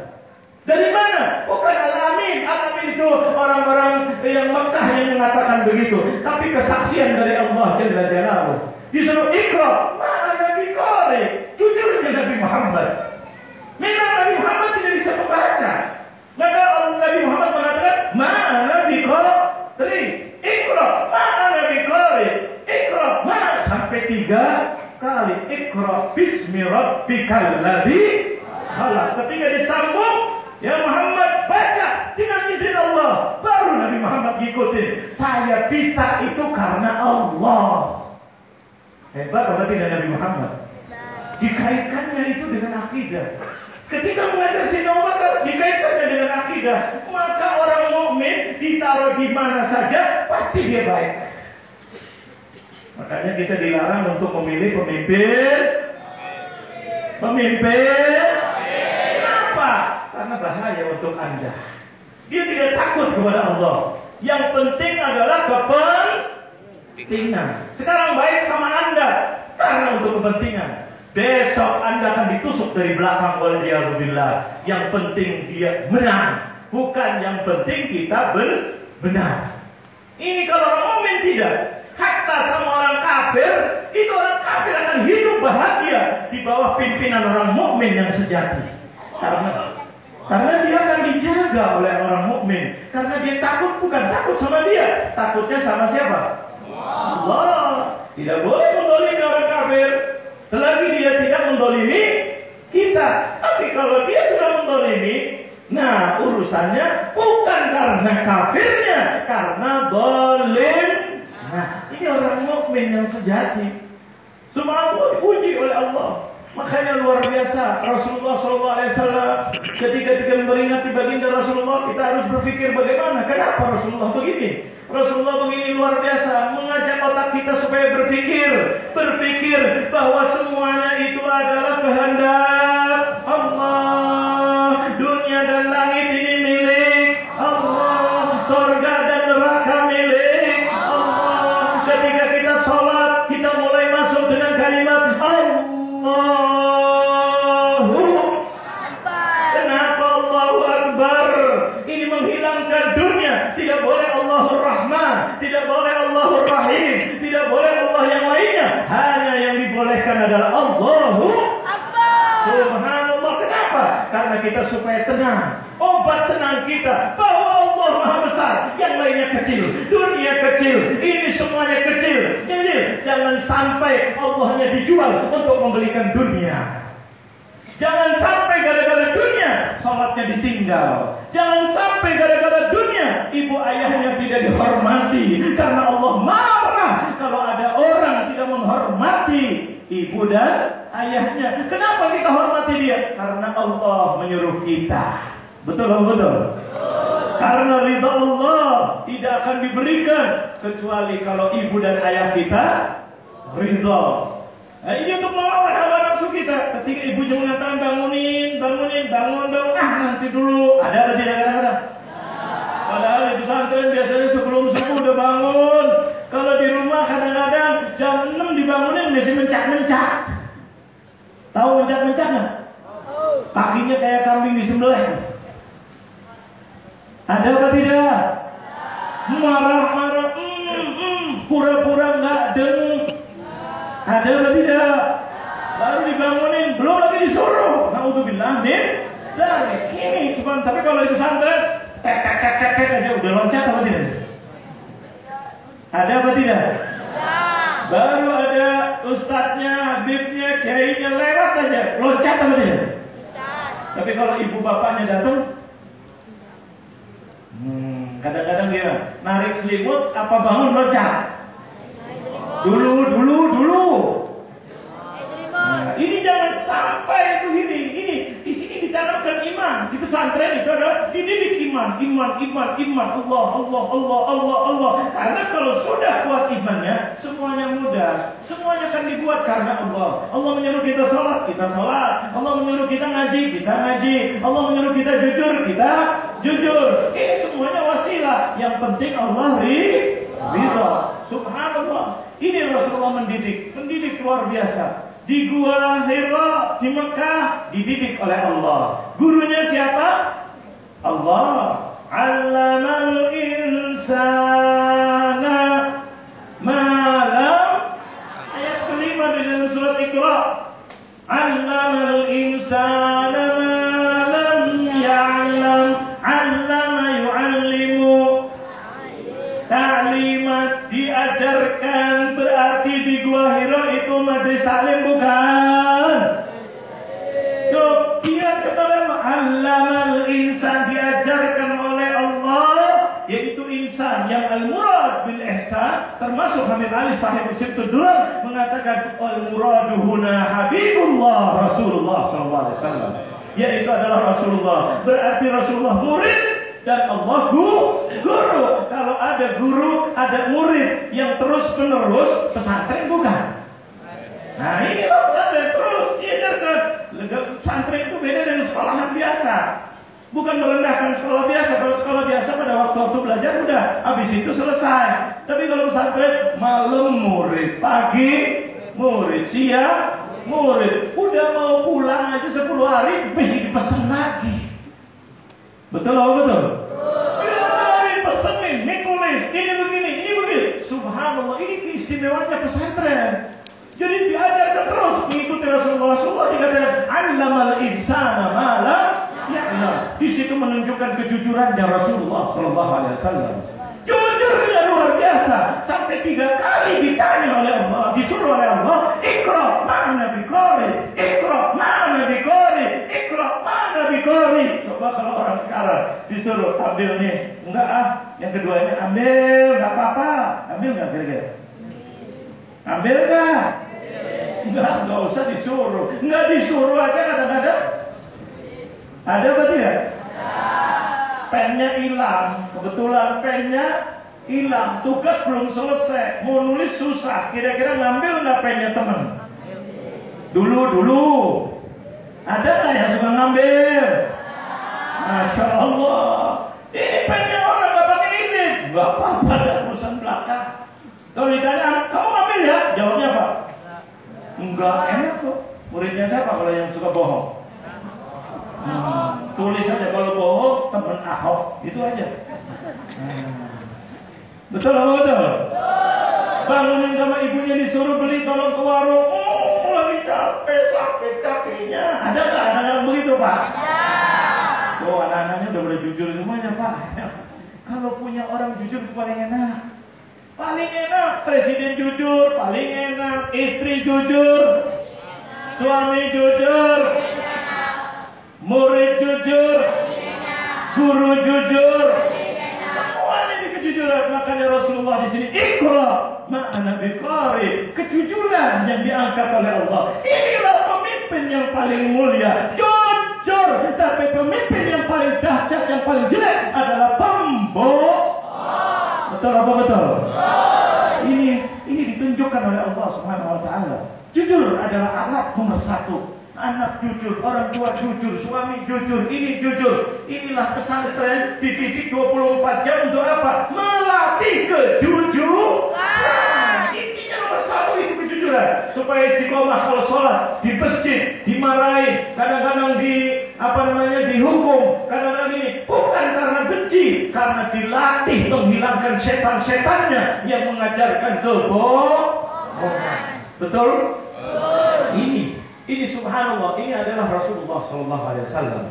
Dari mana? Bukan Al-Amin. Al-Amin itu orang-orang yang Mekah yang mengatakan begitu. Tapi kesaksian dari Allah Jalla Jalaluhu. Disuruh ikra. Mana Nabi Qari? Jujurnya Nabi Muhammad. Memang Nabi Muhammad tidak bisa membaca. Maka Nabi Muhammad mengatakan, Mana Nabi Qari? Mana Nabi Qari? Ikra. Mana? Sampai tiga kali. Ikra. Bismi Rabbikal ladhi Ketika disambung, Ya Muhammad baca dengan izin Allah. Baru Nabi Muhammad ngikutin. Saya bisa itu karena Allah. Hebat atau tidak Nabi Muhammad? Dikaitkannya itu dengan akidah. Ketika mengajar Sayyidina Bakar dikaitkannya dengan akidah, maka orang mukmin ditaruh di mana saja pasti dia baik. Makanya kita dilarang untuk memilih pemimpin pemimpin karena bahaya untuk Anda. Dia tidak takut kepada Allah. Yang penting adalah kepentingan. Sekarang baik sama Anda karena untuk kepentingan. Besok Anda akan ditusuk dari belakang oleh dia billah. Yang penting dia menang, bukan yang penting kita benar. Ini kalau orang mukmin tidak. Hatta sama orang kafir, itu orang kafir akan hidup bahagia di bawah pimpinan orang mukmin yang sejati. Karena karena dia akan dijaga oleh orang mukmin. Karena dia takut bukan takut sama dia, takutnya sama siapa? Allah. Tidak boleh mendolimi orang kafir selagi dia tidak mendolimi kita. Tapi kalau dia sudah mendolimi, nah urusannya bukan karena kafirnya, karena dolim. Nah, ini orang mukmin yang sejati. Semua dipuji oleh Allah. Makanya luar biasa Rasulullah SAW ketika kita memperingati baginda Rasulullah kita harus berpikir bagaimana kenapa Rasulullah begini? Rasulullah begini luar biasa mengajak otak kita supaya berpikir berpikir bahwa semuanya itu adalah kehendak Allah tenang. Obat tenang kita bahwa Allah maha besar, yang lainnya kecil. Dunia kecil, ini semuanya kecil. Jadi jangan sampai Allahnya dijual untuk membelikan dunia. Jangan sampai gara-gara dunia sholatnya ditinggal. Jangan sampai gara-gara dunia ibu ayahnya tidak dihormati. Karena Allah marah kalau ada orang tidak menghormati ibu dan ayahnya. Kenapa kita hormati dia? Karena Allah menyuruh kita. Betul atau betul? Karena ridha Allah tidak akan diberikan kecuali kalau ibu dan ayah kita ridha. Nah, ini untuk melawan hawa nafsu kita. Ketika ibunya mengatakan bangunin, bangunin, bangun, bangun. Ah, nanti dulu. Ada apa tidak kadang-kadang? Padahal di pesantren biasanya sebelum subuh udah bangun. Kalau di masih mencak-mencak. Tahu mencak-mencak nggak? Kakinya kayak kambing disembelih. Ada apa tidak? Marah-marah, mm, mm, pura-pura nggak dengung. Ada apa tidak? Baru dibangunin, belum lagi disuruh. Naudzubillah min dari ini cuma tapi kalau itu santren tek tek tek tek tek aja udah loncat apa tidak? Ada apa tidak? Baru ada ustadznya, habibnya, kiainya lewat aja, loncat apa tidak? Tapi kalau ibu bapaknya datang, hmm, kadang-kadang gimana? Narik selimut, apa bangun loncat? Dulu, dulu, dulu. Ini jangan sampai begini. Ini di sini dicanangkan iman. Di pesantren itu adalah dididik iman, iman, iman, iman. Allah, Allah, Allah, Allah, Allah. Karena kalau sudah kuat imannya, semuanya mudah. Semuanya akan dibuat karena Allah. Allah menyuruh kita sholat, kita sholat. Allah menyuruh kita ngaji, kita ngaji. Allah menyuruh kita jujur, kita jujur. Ini semuanya wasilah. Yang penting Allah ridha. Subhanallah. Ini Rasulullah mendidik, mendidik luar biasa. Di gua Hira di Mekah dididik oleh Allah. Gurunya siapa? Allah. Allamal insana ma lam ayat kelima di dalam surat Iqra. Allamal insana majelis taklim bukan? Tuh, dia kata Allamal insan diajarkan oleh Allah yaitu insan yang al-murad bil ihsan termasuk Hamid Ali sahih Muslim Tuduran mengatakan al-muradu huna Habibullah Rasulullah sallallahu alaihi wasallam yaitu adalah Rasulullah berarti Rasulullah murid dan Allah guru. Kalau ada guru, ada murid yang terus menerus pesantren bukan? Nah ini loh pesantren terus diajarkan. Pesantren itu beda dengan sekolahan biasa. Bukan merendahkan sekolah biasa. Kalau sekolah biasa pada waktu-waktu belajar udah, habis itu selesai. Tapi kalau pesantren malam murid, pagi murid, siang murid. Udah mau pulang aja 10 hari, mesti dipesan lagi. Betul atau betul? Ini pesenin, ini begini, ini begini. Subhanallah, ini keistimewaannya pesantren. Jadi diajarkan terus mengikuti Rasulullah. Rasulullah dikatakan Allamal insana mala ya'lam. Di situ menunjukkan kejujurannya Rasulullah Shallallahu Alaihi Wasallam. Jujurnya luar biasa sampai tiga kali ditanya oleh Allah, disuruh oleh Allah, ikra mana bikori, ikra mana bikori, ikra mana bikori. Coba kalau orang sekarang disuruh ambil nih, enggak ah, yang keduanya ambil, enggak apa-apa, ambil enggak kira-kira? Ambil enggak? Enggak, enggak usah disuruh, enggak disuruh aja kadang-kadang. Ada apa tidak? pennya hilang. Kebetulan pennya hilang. Tugas belum selesai. Mau nulis susah. Kira-kira ngambil nggak pennya teman? Dulu dulu. Ada nggak yang suka ngambil? Masya Allah. Ini pennya orang nggak pakai izin nggak apa-apa ada urusan belakang. Kalau ditanya kamu ngambil ya? Apa enggak enak kok muridnya siapa kalau yang suka bohong Hmm. Tulis aja kalau bohong teman Ahok itu aja. Hmm. Betul apa betul? Bangunin sama ibunya disuruh beli tolong ke warung. Oh, lagi capek sakit kakinya. Ada nggak ada yang begitu pak? Oh anak-anaknya udah boleh jujur semuanya pak. Kalau punya orang jujur itu paling enak. Paling enak presiden jujur, paling enak istri jujur, suami jujur, murid jujur, guru jujur. Semuanya ini kejujuran. Makanya Rasulullah di sini ikra ma'ana biqari. Kejujuran yang diangkat oleh Allah. Inilah pemimpin yang paling mulia. Jujur. Tapi pemimpin yang paling dahsyat, yang paling jelek adalah pembohong. Betul apa betul? Ini ini ditunjukkan oleh Allah Subhanahu wa taala. Jujur adalah alat nomor satu. Anak jujur, orang tua jujur, suami jujur, ini jujur. Inilah pesantren dididik 24 jam untuk apa? Melatih kejujuran. Intinya nomor satu itu kejujuran. Supaya istiqomah kalau sholat di masjid, dimarahin, kadang-kadang di apa namanya dihukum, kadang-kadang ini bukan karena benci, karena dilatih menghilangkan setan-setannya yang mengajarkan kebohongan. Betul? Ini ini subhanallah, ini adalah Rasulullah Sallallahu Alaihi Wasallam.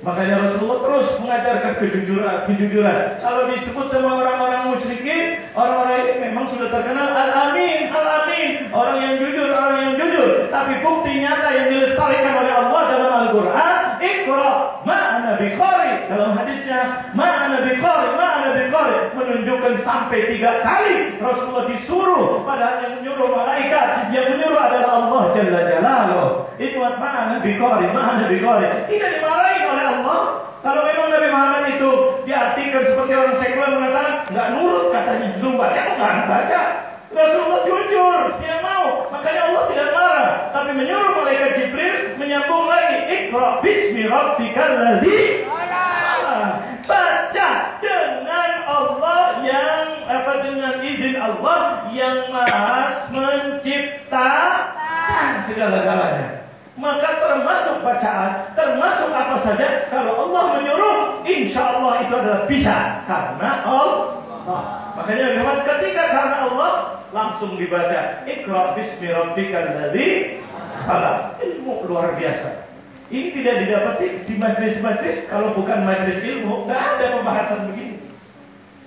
Makanya Rasulullah terus mengajarkan kejujuran, kejujuran. Kalau disebut sama orang-orang musyrikin, orang-orang ini memang sudah terkenal al-amin, al-amin, orang yang jujur, orang yang jujur. Tapi bukti nyata yang dilestarikan oleh Allah dalam Al-Quran, Iqra, ma'ana biqari. Dalam hadisnya, ma'ana biqari, ma'ana biqari. Menunjukkan sampai tiga kali Rasulullah disuruh, padahal yang menyuruh malaikat, yang menyuruh adalah Allah Jalla Jalaluh. Itu ma'ana biqari, ma'ana biqari. Tidak dimarahi oleh Allah. Kalau memang Nabi Muhammad itu diartikan seperti orang sekuler mengatakan nggak nurut katanya disuruh baca, bukan baca. Rasulullah jujur, tidak mau. Makanya Allah tidak marah, tapi menyuruh malaikat Jibril menyambung lagi. Iqra bismi rabbikal ladzi Baca dengan Allah yang apa dengan izin Allah yang Maha menciptakan segala-galanya. Maka termasuk bacaan, termasuk apa saja, kalau Allah menyuruh, insya Allah itu adalah bisa karena Allah. Makanya memang ketika karena Allah langsung dibaca Iqra bismi rabbikal ladzi khalaq. Ilmu luar biasa. Ini tidak didapati di majlis-majlis kalau bukan majlis ilmu, nggak ada pembahasan begini.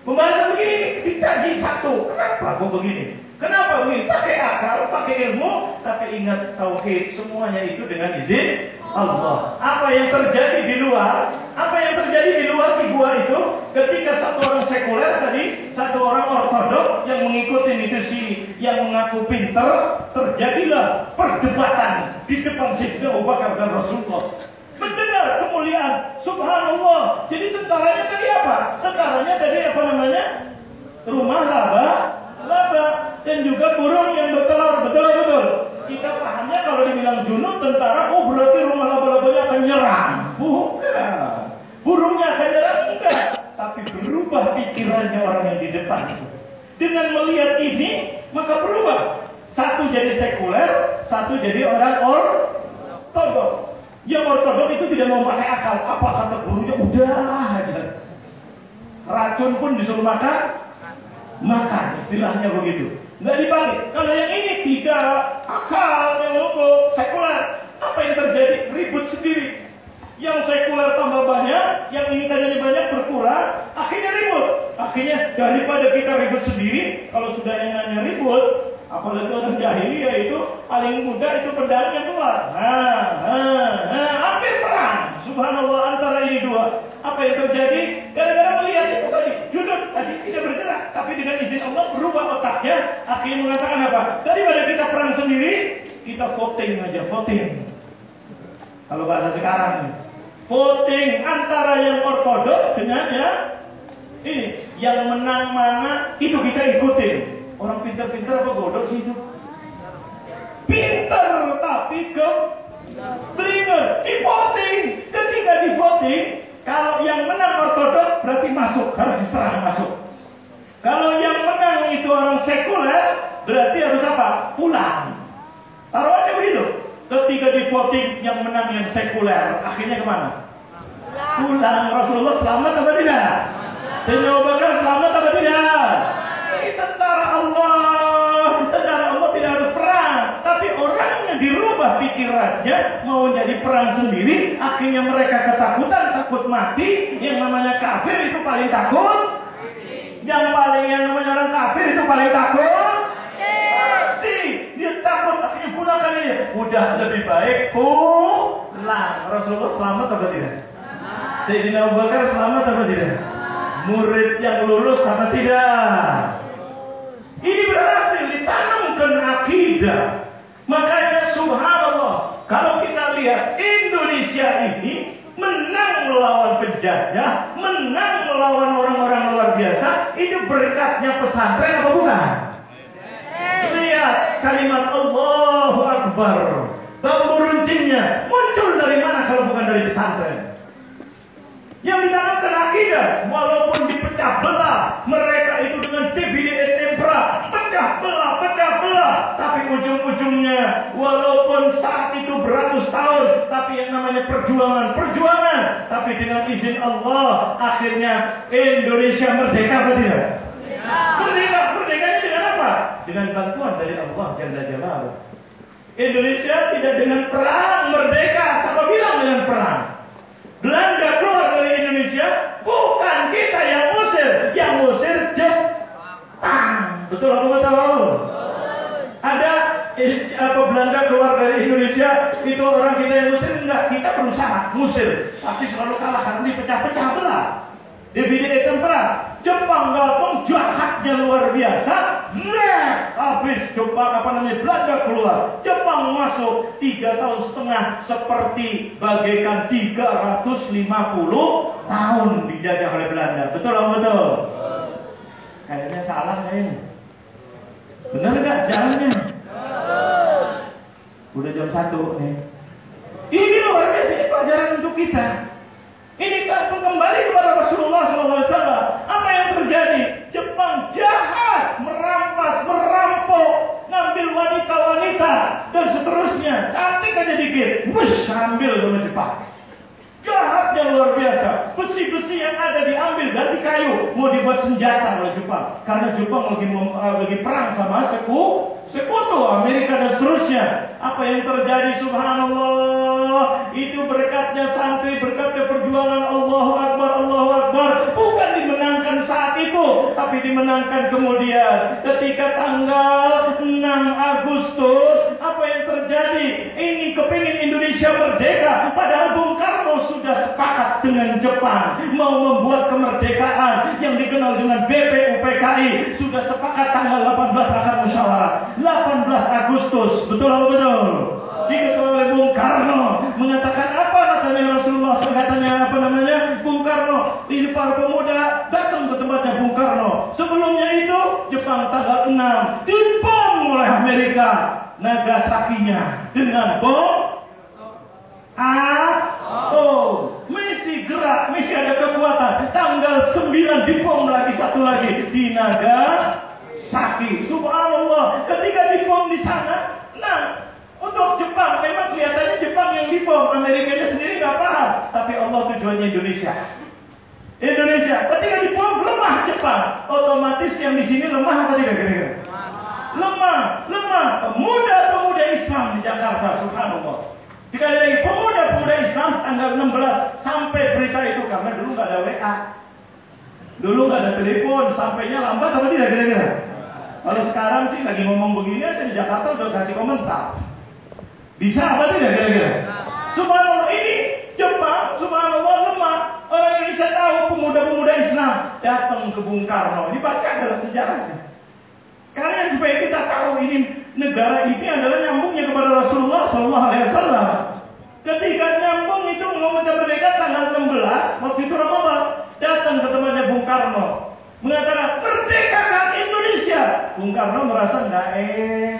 Pembahasan begini dikaji satu. Kenapa kok begini? Kenapa begini? Pakai akal, pakai ilmu, tapi ingat tauhid semuanya itu dengan izin Allah. Apa yang terjadi di luar, apa yang terjadi di luar di gua itu, ketika satu orang sekuler tadi, satu orang ortodok yang mengikuti itu si yang mengaku pinter, terjadilah perdebatan di depan Sayyidina Abu Bakar dan Rasulullah. Mendengar kemuliaan, subhanallah. Jadi tentaranya tadi apa? Tentaranya tadi apa namanya? Rumah laba, laba juga burung yang bertelur, betul betul. Kita pahamnya kalau dibilang junub tentara, oh berarti rumah laba-labanya akan nyerang. Bukan. Burungnya akan nyerang enggak. Tapi berubah pikirannya orang yang di depan. Dengan melihat ini, maka berubah. Satu jadi sekuler, satu jadi orang ortodok. Yang ortodok itu tidak mau pakai akal. Apa kata gurunya? Udah aja. Racun pun disuruh makan, makan. Istilahnya begitu. Nggak dibalik. Kalau yang ini tidak akal, yang hukum, sekuler. Apa yang terjadi? Ribut sendiri. Yang sekuler tambah banyak, yang ini tadinya banyak berkurang, akhirnya ribut. Akhirnya daripada kita ribut sendiri, kalau sudah enaknya ribut, apalagi orang jahiliyah itu paling mudah itu pedangnya keluar. Nah, nah, nah, hampir perang. Subhanallah antara ini dua. Apa yang terjadi? Gara-gara melihat itu tadi, jujur tadi tidak bergerak, tapi dengan izin Allah berubah otaknya. Akhirnya mengatakan apa? Daripada kita perang sendiri, kita voting aja, voting. Kalau bahasa sekarang voting antara yang ortodok dengan yang ini, yang menang mana itu kita ikutin. Orang pintar-pintar apa bodoh sih itu? Pintar tapi ke Beringer, di voting. Ketika di voting, kalau yang menang ortodok berarti masuk, harus diserang masuk. Kalau yang menang itu orang sekuler, berarti harus apa? Pulang. Taruhannya begitu. Ketika di voting yang menang yang sekuler, akhirnya ke mana? Pulang. Rasulullah selamat atau tidak? Sayyidina Abu selamat atau tidak? Tentara Allah. Tentara Allah tidak harus perang. Tapi orangnya dirubah pikirannya. Mau jadi perang sendiri. Akhirnya mereka ketakutan. Takut mati. Yang namanya kafir itu paling takut. Yang paling yang namanya orang kafir itu paling takut. Mati. Dia takut akhirnya gunakan ini. Udah lebih baik pulang. Rasulullah selamat atau tidak? Sayyidina Abu Bakar selamat atau tidak? Murid yang lulus apa tidak? Ini berhasil ditanamkan akidah. Makanya subhanallah, kalau kita lihat Indonesia ini menang melawan penjajah, menang melawan orang-orang luar biasa, itu berkatnya pesantren apa bukan? Lihat kalimat Allahu Akbar. Bambu runcingnya muncul dari mana kalau bukan dari pesantren? Yang ditanamkan akidah, walaupun dipecah belah, mereka itu dengan DVD et pecah belah, pecah belah, tapi ujung-ujungnya, walaupun saat itu beratus tahun, tapi yang namanya perjuangan, perjuangan, tapi dengan izin Allah, akhirnya Indonesia merdeka atau tidak? Merdeka, merdekanya dengan apa? Dengan bantuan dari Allah Jalla Jalaluhu. Indonesia tidak dengan perang merdeka, siapa bilang dengan perang? Belanda keluar bukan kita yang musir, yang musir Jepang. Betul apa betul? Ada eh, apa Belanda keluar dari Indonesia, itu orang kita yang musir enggak, kita berusaha musir, tapi selalu kalah karena dipecah-pecah belah. DVD tempera, Jepang datang jahatnya luar biasa, nah, habis Jepang apa namanya Belanda keluar, Jepang masuk tiga tahun setengah seperti bagaikan 350 tahun dijajah oleh Belanda, betul apa betul? Kayaknya salah kayaknya. Benar nggak jalannya? Udah jam satu nih. Ini luar biasa ini pelajaran untuk kita. Ini kan kembali kepada Rasulullah SAW. Terjadi? Jepang jahat, merampas, merampok, ngambil wanita-wanita dan seterusnya. Cantik aja dikit, wush, ambil sama Jepang. Jahatnya luar biasa. Besi-besi yang ada diambil ganti kayu, mau dibuat senjata oleh Jepang. Karena Jepang lagi uh, lagi perang sama seku, sekutu Amerika dan seterusnya. Apa yang terjadi? Subhanallah. Itu berkatnya santri, berkatnya perjuangan Allahu Akbar, Allahu Akbar. Bukan dimenangkan saat itu, tapi dimenangkan kemudian. Ketika tanggal 6 Agustus, apa yang terjadi? Ini kepingin Indonesia merdeka, padahal Bung Karno sudah sepakat dengan Jepang mau membuat kemerdekaan yang dikenal dengan BPUPKI sudah sepakat tanggal 18 akan musyawarah 18 Agustus betul betul diketuai oleh Bung Karno mengatakan apa katanya Rasulullah katanya apa namanya Bung Karno ini para pemuda datang ke tempatnya Bung Karno sebelumnya itu Jepang tanggal 6 dibom oleh Amerika Nagasakinya dengan bom atom. Messi gerak, Messi ada kekuatan. Tanggal 9 dibom lagi satu lagi di Nagasaki. Subhanallah, ketika dibom di sana, nah untuk Jepang memang kelihatannya Jepang yang dibom, Amerikanya sendiri nggak paham. Tapi Allah tujuannya Indonesia. Indonesia, ketika dibom lemah Jepang, otomatis yang di sini lemah apa tidak kira-kira? Lemah, lemah. Pemuda-pemuda Islam di Jakarta, Subhanallah. Sekali lagi pemuda-pemuda Islam tanggal 16 sampai berita itu karena dulu nggak ada WA, dulu nggak ada telepon, sampainya lambat apa tidak kira-kira? Kalau sekarang sih lagi ngomong begini aja di Jakarta udah kasih komentar. Bisa apa tidak kira-kira? Subhanallah ini Jepang, subhanallah lemah. Orang Indonesia tahu pemuda-pemuda Islam datang ke Bung Karno. Dibaca dalam sejarahnya. Sekarang supaya kita tahu ini negara ini adalah nyambungnya kepada Rasulullah Shallallahu Alaihi Wasallam. Ketika nyambung itu mau merdeka tanggal 16 waktu itu Ramadan datang ke tempatnya Bung Karno mengatakan merdekakan Indonesia. Bung Karno merasa nggak eh,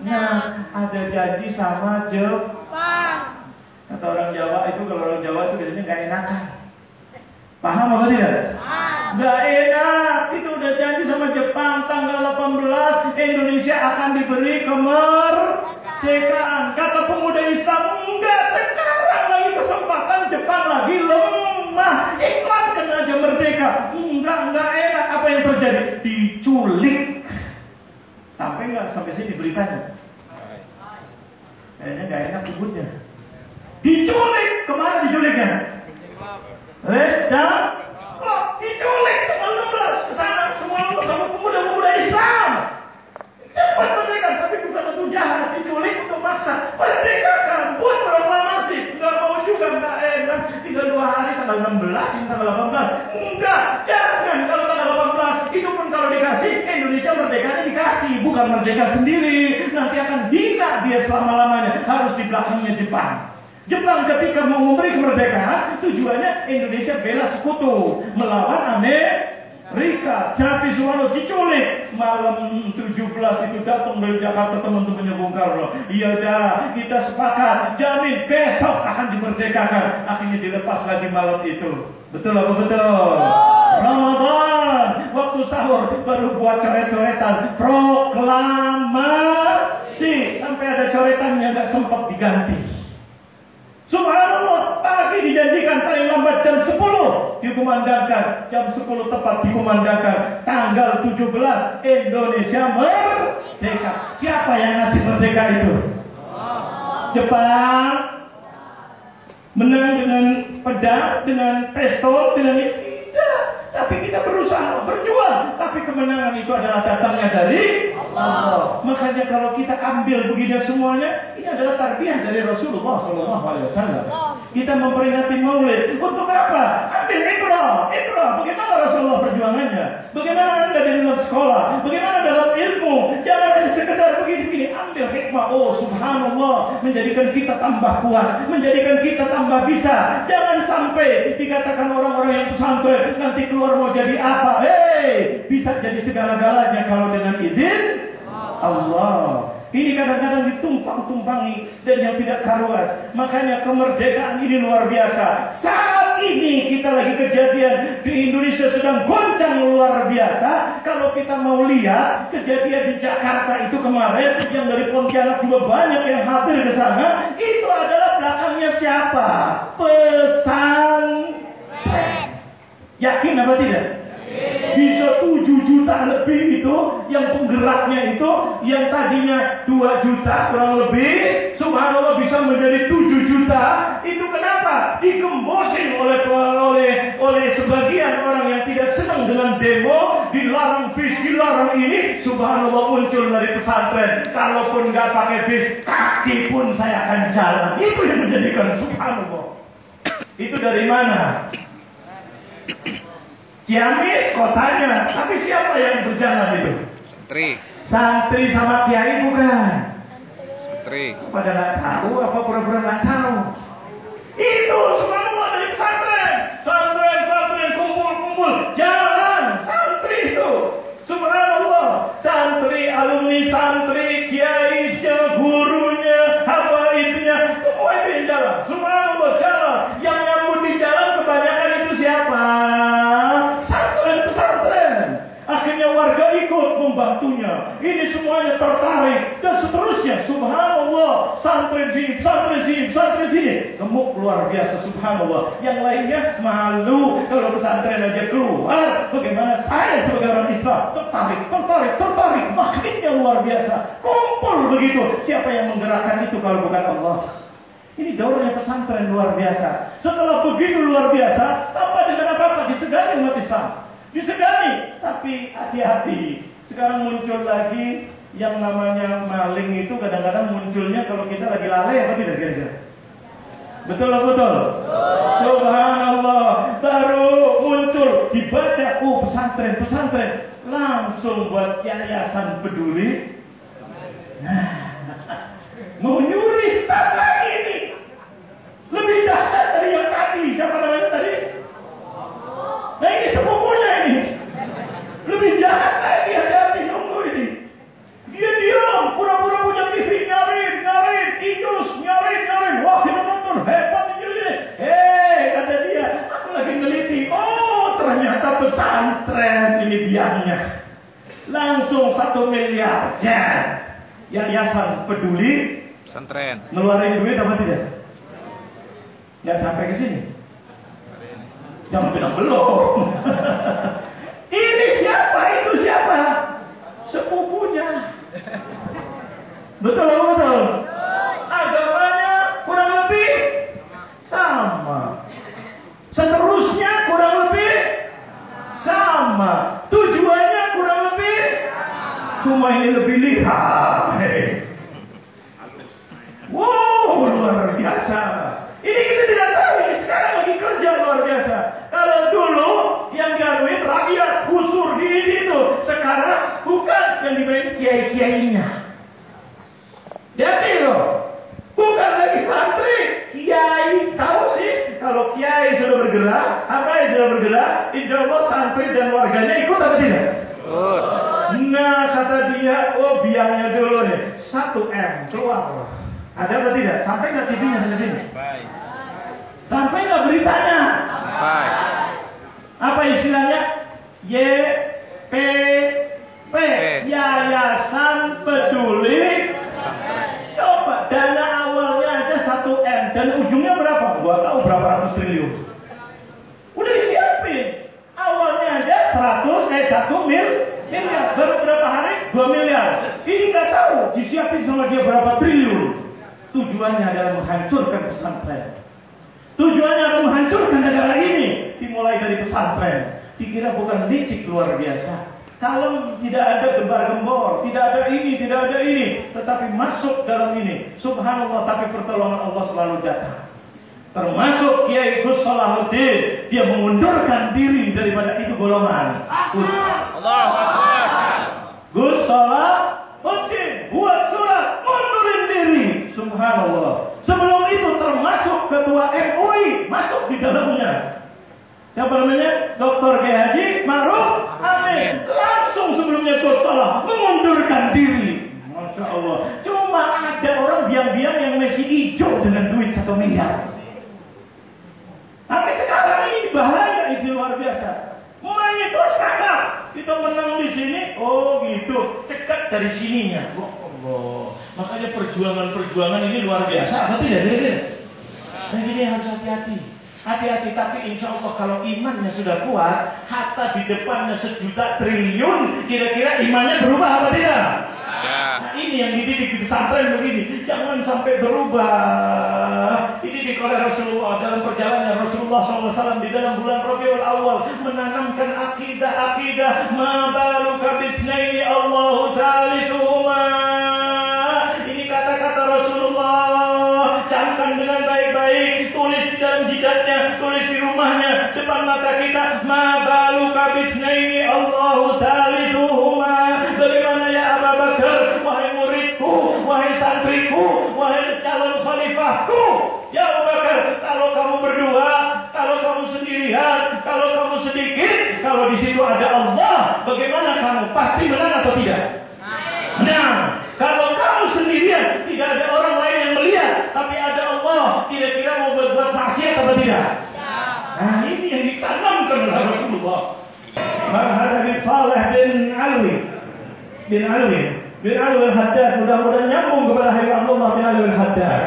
nah ada janji sama Jepang. Kata orang Jawa itu kalau orang Jawa itu biasanya nggak enakan. Paham apa tidak? Nggak enak. Itu udah janji sama Jepang tanggal 18 Indonesia akan diberi kemerdekaan. Kata pemuda Islam, enggak sekarang lagi kesempatan Jepang lagi lemah. Iklankan aja merdeka. Enggak, enggak enak. Apa yang terjadi? Diculik. Sampai nggak sampai sini beritanya? Kayaknya nggak enak tubuhnya. Diculik ke mana diculiknya? Res diculik ke 16 ke sana semua sama pemuda-pemuda Islam. Perdekakan, tapi bukan untuk jahat, diculik untuk maksa. Perdekakan, buat proklamasi. Nggak mau juga, enggak enak. Tinggal dua hari, tanggal 16, ini tanggal 18. Enggak, jangan. Kalau tanggal 18, itu pun kalau dikasih, Indonesia merdeka dikasih. Bukan merdeka sendiri. Nanti akan hina dia selama-lamanya. Harus di belakangnya Jepang. Jepang ketika mau memberi kemerdekaan, tujuannya Indonesia bela sekutu. Melawan Amerika Rika, Nabi Soekarno diculik malam 17 itu datang dari Jakarta teman-temannya Bung Karno. Iya dah, kita sepakat, jamin besok akan dimerdekakan. Akhirnya dilepas lagi malam itu. Betul apa betul? Ramadan, waktu sahur baru buat coret-coretan proklamasi sampai ada coretannya nggak sempat diganti. Subhanallah, pagi dijanjikan paling lambat jam 10 dikumandangkan, jam 10 tepat dikumandangkan, tanggal 17 Indonesia merdeka. Siapa yang ngasih merdeka itu? Jepang menang dengan pedang, dengan pistol, dengan ini tidak. Tapi kita berusaha berjuang. Tapi kemenangan itu adalah datangnya dari Allah. Makanya kalau kita ambil begini semuanya, ini adalah tarbiyah dari Rasulullah SAW. Kita memperingati Maulid untuk apa? Ambil ikrah, ikrah. Bagaimana Rasulullah perjuangannya? Bagaimana anda di dalam sekolah? Bagaimana dalam ilmu? Jangan hanya sekedar begini-begini. Ambil hikmah. Oh Subhanallah, menjadikan kita tambah kuat, menjadikan kita tambah bisa. Jangan sampai dikatakan orang-orang yang pesantren nanti keluar mau jadi apa? Hei, bisa jadi segala-galanya kalau dengan izin Allah. Ini kadang-kadang ditumpang-tumpangi dan yang tidak karuan. Makanya kemerdekaan ini luar biasa. Saat ini kita lagi kejadian di Indonesia sedang goncang luar biasa. Kalau kita mau lihat kejadian di Jakarta itu kemarin yang dari Pontianak juga banyak yang hadir ke sana. Itu adalah belakangnya siapa? Pesan Yakin apa tidak? Bisa 7 juta lebih itu Yang penggeraknya itu Yang tadinya 2 juta kurang lebih Subhanallah bisa menjadi 7 juta Itu kenapa? Digembosin oleh oleh oleh sebagian orang yang tidak senang dengan demo Dilarang bis, dilarang ini Subhanallah muncul dari pesantren Kalaupun nggak pakai bis Kaki pun saya akan jalan Itu yang menjadikan Subhanallah Itu dari mana? Ciamis kotanya, tapi siapa yang berjalan itu? Santri. Santri sama kiai bukan? Santri. Pada nggak tahu apa pura-pura nggak tahu? Itu semua dari pesantren, pesantren, pesantren, kumpul-kumpul, jalan, santri itu. Subhanallah, santri, alumni santri, kiai, Ini semuanya tertarik dan seterusnya. Subhanallah, santri sini, santri sini, santri sini. Gemuk luar biasa, subhanallah. Yang lainnya malu kalau pesantren aja keluar. Bagaimana saya sebagai orang Islam tertarik, tertarik, tertarik. Magnetnya luar biasa. Kumpul begitu. Siapa yang menggerakkan itu kalau bukan Allah? Ini daurahnya pesantren luar biasa. Setelah begitu luar biasa, tanpa dengan apa-apa disegani umat Islam. Disegani, tapi hati-hati. Sekarang muncul lagi yang namanya maling itu kadang-kadang munculnya kalau kita lagi lalai apa tidak kira-kira? Betul atau betul? Subhanallah. Baru muncul dibaca oh pesantren, pesantren. Langsung buat yayasan peduli. Nah, mau nyuri start lagi nih. Lebih dahsyat dari yang tadi. Siapa namanya tadi? Nah ini sepupunya ini. Lebih jahat lagi hadapi nunggu ini. Dia diam, pura-pura punya TV, nyarin, nyarin, indus, nyarin, nyarin. Wah kita nonton, hebat ini. ini. Hei, kata dia, aku lagi neliti. Oh, ternyata pesantren ini biangnya. Langsung satu miliar. Ya. Yayasan peduli Pesantren. ngeluarin duit apa tidak? Nggak sampai ke sini. Jangan bilang belum. Ini siapa? Itu siapa? Sepupunya. Betul apa betul? Agamanya kurang lebih sama. Seterusnya kurang lebih sama. Tujuannya kurang lebih cuma ini lebih lihat. bergerak, apa yang sudah bergerak, insya Allah santri dan warganya ikut apa tidak? Good. Nah kata dia, oh biangnya dulu nih, satu M keluar. Ada apa tidak? Sampai nggak TV-nya sampai sini? Sampai nggak beritanya? Baik. Apa istilahnya? Y P P Yayasan Peduli Coba dana awalnya aja 1 M dan ujungnya berapa? Gua tahu berapa ratus triliun. Udah disiapin. Awalnya aja 100 eh 1 mil miliar. Baru berapa hari? 2 miliar. Ini nggak tahu disiapin sama dia berapa triliun. Tujuannya adalah menghancurkan pesantren. Tujuannya adalah menghancurkan negara ini. Dimulai dari pesantren. Dikira bukan licik luar biasa. Kalau tidak ada gembar-gembor, tidak ada ini, tidak ada ini, tetapi masuk dalam ini. Subhanallah, tapi pertolongan Allah selalu datang. Termasuk Kiai Gus Salahuddin, dia mengundurkan diri daripada itu golongan. Gus Salahuddin buat. Subhanallah. Sebelum itu termasuk ketua MUI masuk di dalamnya. Siapa namanya? Dr. Kiai Haji Maruf Amin. Langsung sebelumnya Gus Salah mengundurkan diri. Masya Allah. Cuma ada orang biang-biang yang masih hijau dengan duit satu miliar. Tapi sekarang ini bahaya itu luar biasa. Mulai terus kakak. Kita menang di sini. Oh gitu. Cekat dari sininya. Oh Allah. Makanya perjuangan-perjuangan ini luar biasa. Apa tidak? Tidak. Nah ini harus hati-hati. Hati-hati tapi insya Allah kalau imannya sudah kuat, harta di depannya sejuta triliun, kira-kira imannya berubah apa tidak? Ya. Nah, ini yang dididik di pesantren begini, jangan sampai berubah. Dididik oleh Rasulullah dalam perjalanan Rasulullah SAW di dalam bulan Rabiul Awal menanamkan akidah-akidah mabaluka depan mata kita. Mabaluka bisnaini Allahu salisuhuma. Bagaimana ya Abu Bakar, wahai muridku, wahai santriku, wahai calon khalifahku. Ya Abu Bakar, kalau kamu berdua, kalau kamu sendirian, kalau kamu sedikit, kalau di situ ada Allah, bagaimana kamu? Pasti menang atau tidak? Menang. Kalau kamu sendirian, tidak ada orang lain yang melihat, tapi ada Allah, kira-kira mau berbuat maksiat atau tidak? Nah ini yang ditanamkan oleh Rasulullah. Marhaba bin Saleh bin Alwi. Bin Alwi. Bin Alwi al-Haddad. Mudah-mudahan nyambung kepada Habib Abdullah bin Alwi al-Haddad.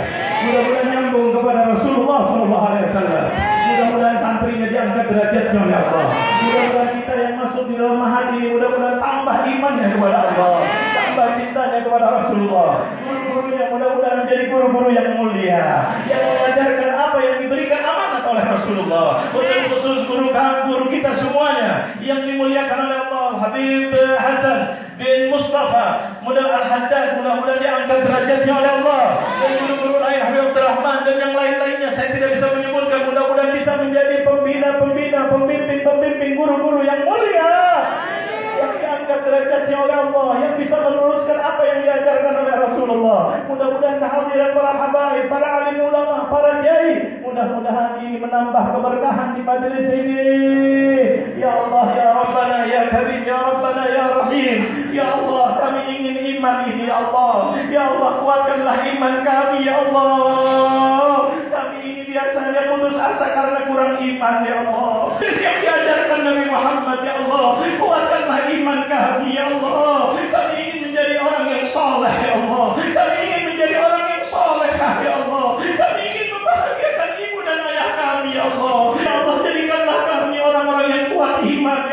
Mudah-mudahan nyambung kepada Rasulullah sallallahu alaihi wasallam. Mudah-mudahan santrinya diangkat derajatnya oleh Allah. Mudah-mudahan kita yang masuk di dalam mahal ini mudah-mudahan tambah imannya kepada Allah. Tambah cintanya kepada Rasulullah. Guru-gurunya mudah-mudahan menjadi guru-guru yang mulia. Yang mengajarkan apa yang diberikan amanat oleh Rasulullah. Untuk khusus guru guru kita semuanya yang dimuliakan oleh Allah. Habib Hasan bin Mustafa mudah Al-Haddad mudah-mudahan diangkat derajatnya oleh Allah. Dan guru-guru lain Habib Abdurrahman dan yang lain-lainnya. Saya tidak bisa menyebutkan mudah-mudahan bisa menjadi pembina-pembina pembimbing-pembimbing guru-guru yang mulia yang diangkat derajatnya oleh Allah yang bisa meluruskan apa yang diajarkan oleh Rasulullah. Mudah-mudahan kehadiran para habaib para alim ulama para kiai mudah-mudahan ini menambah keberkahan di majelis ini. Ya Allah ya Rabbana ya Karim ya Rabbana ya Rahim. Ya Allah kami ingin iman ini ya Allah. Ya Allah kuatkanlah iman kami ya Allah biasanya putus asa karena kurang iman ya Allah. Yang diajarkan Nabi Muhammad ya Allah, kuatkanlah iman kami ya Allah. Kami ingin menjadi orang yang soleh ya Allah. Kami ingin menjadi orang yang soleh ya Allah. Kami ingin membahagiakan ibu dan ayah kami ya Allah. Ya Allah jadikanlah kami orang-orang yang kuat iman ya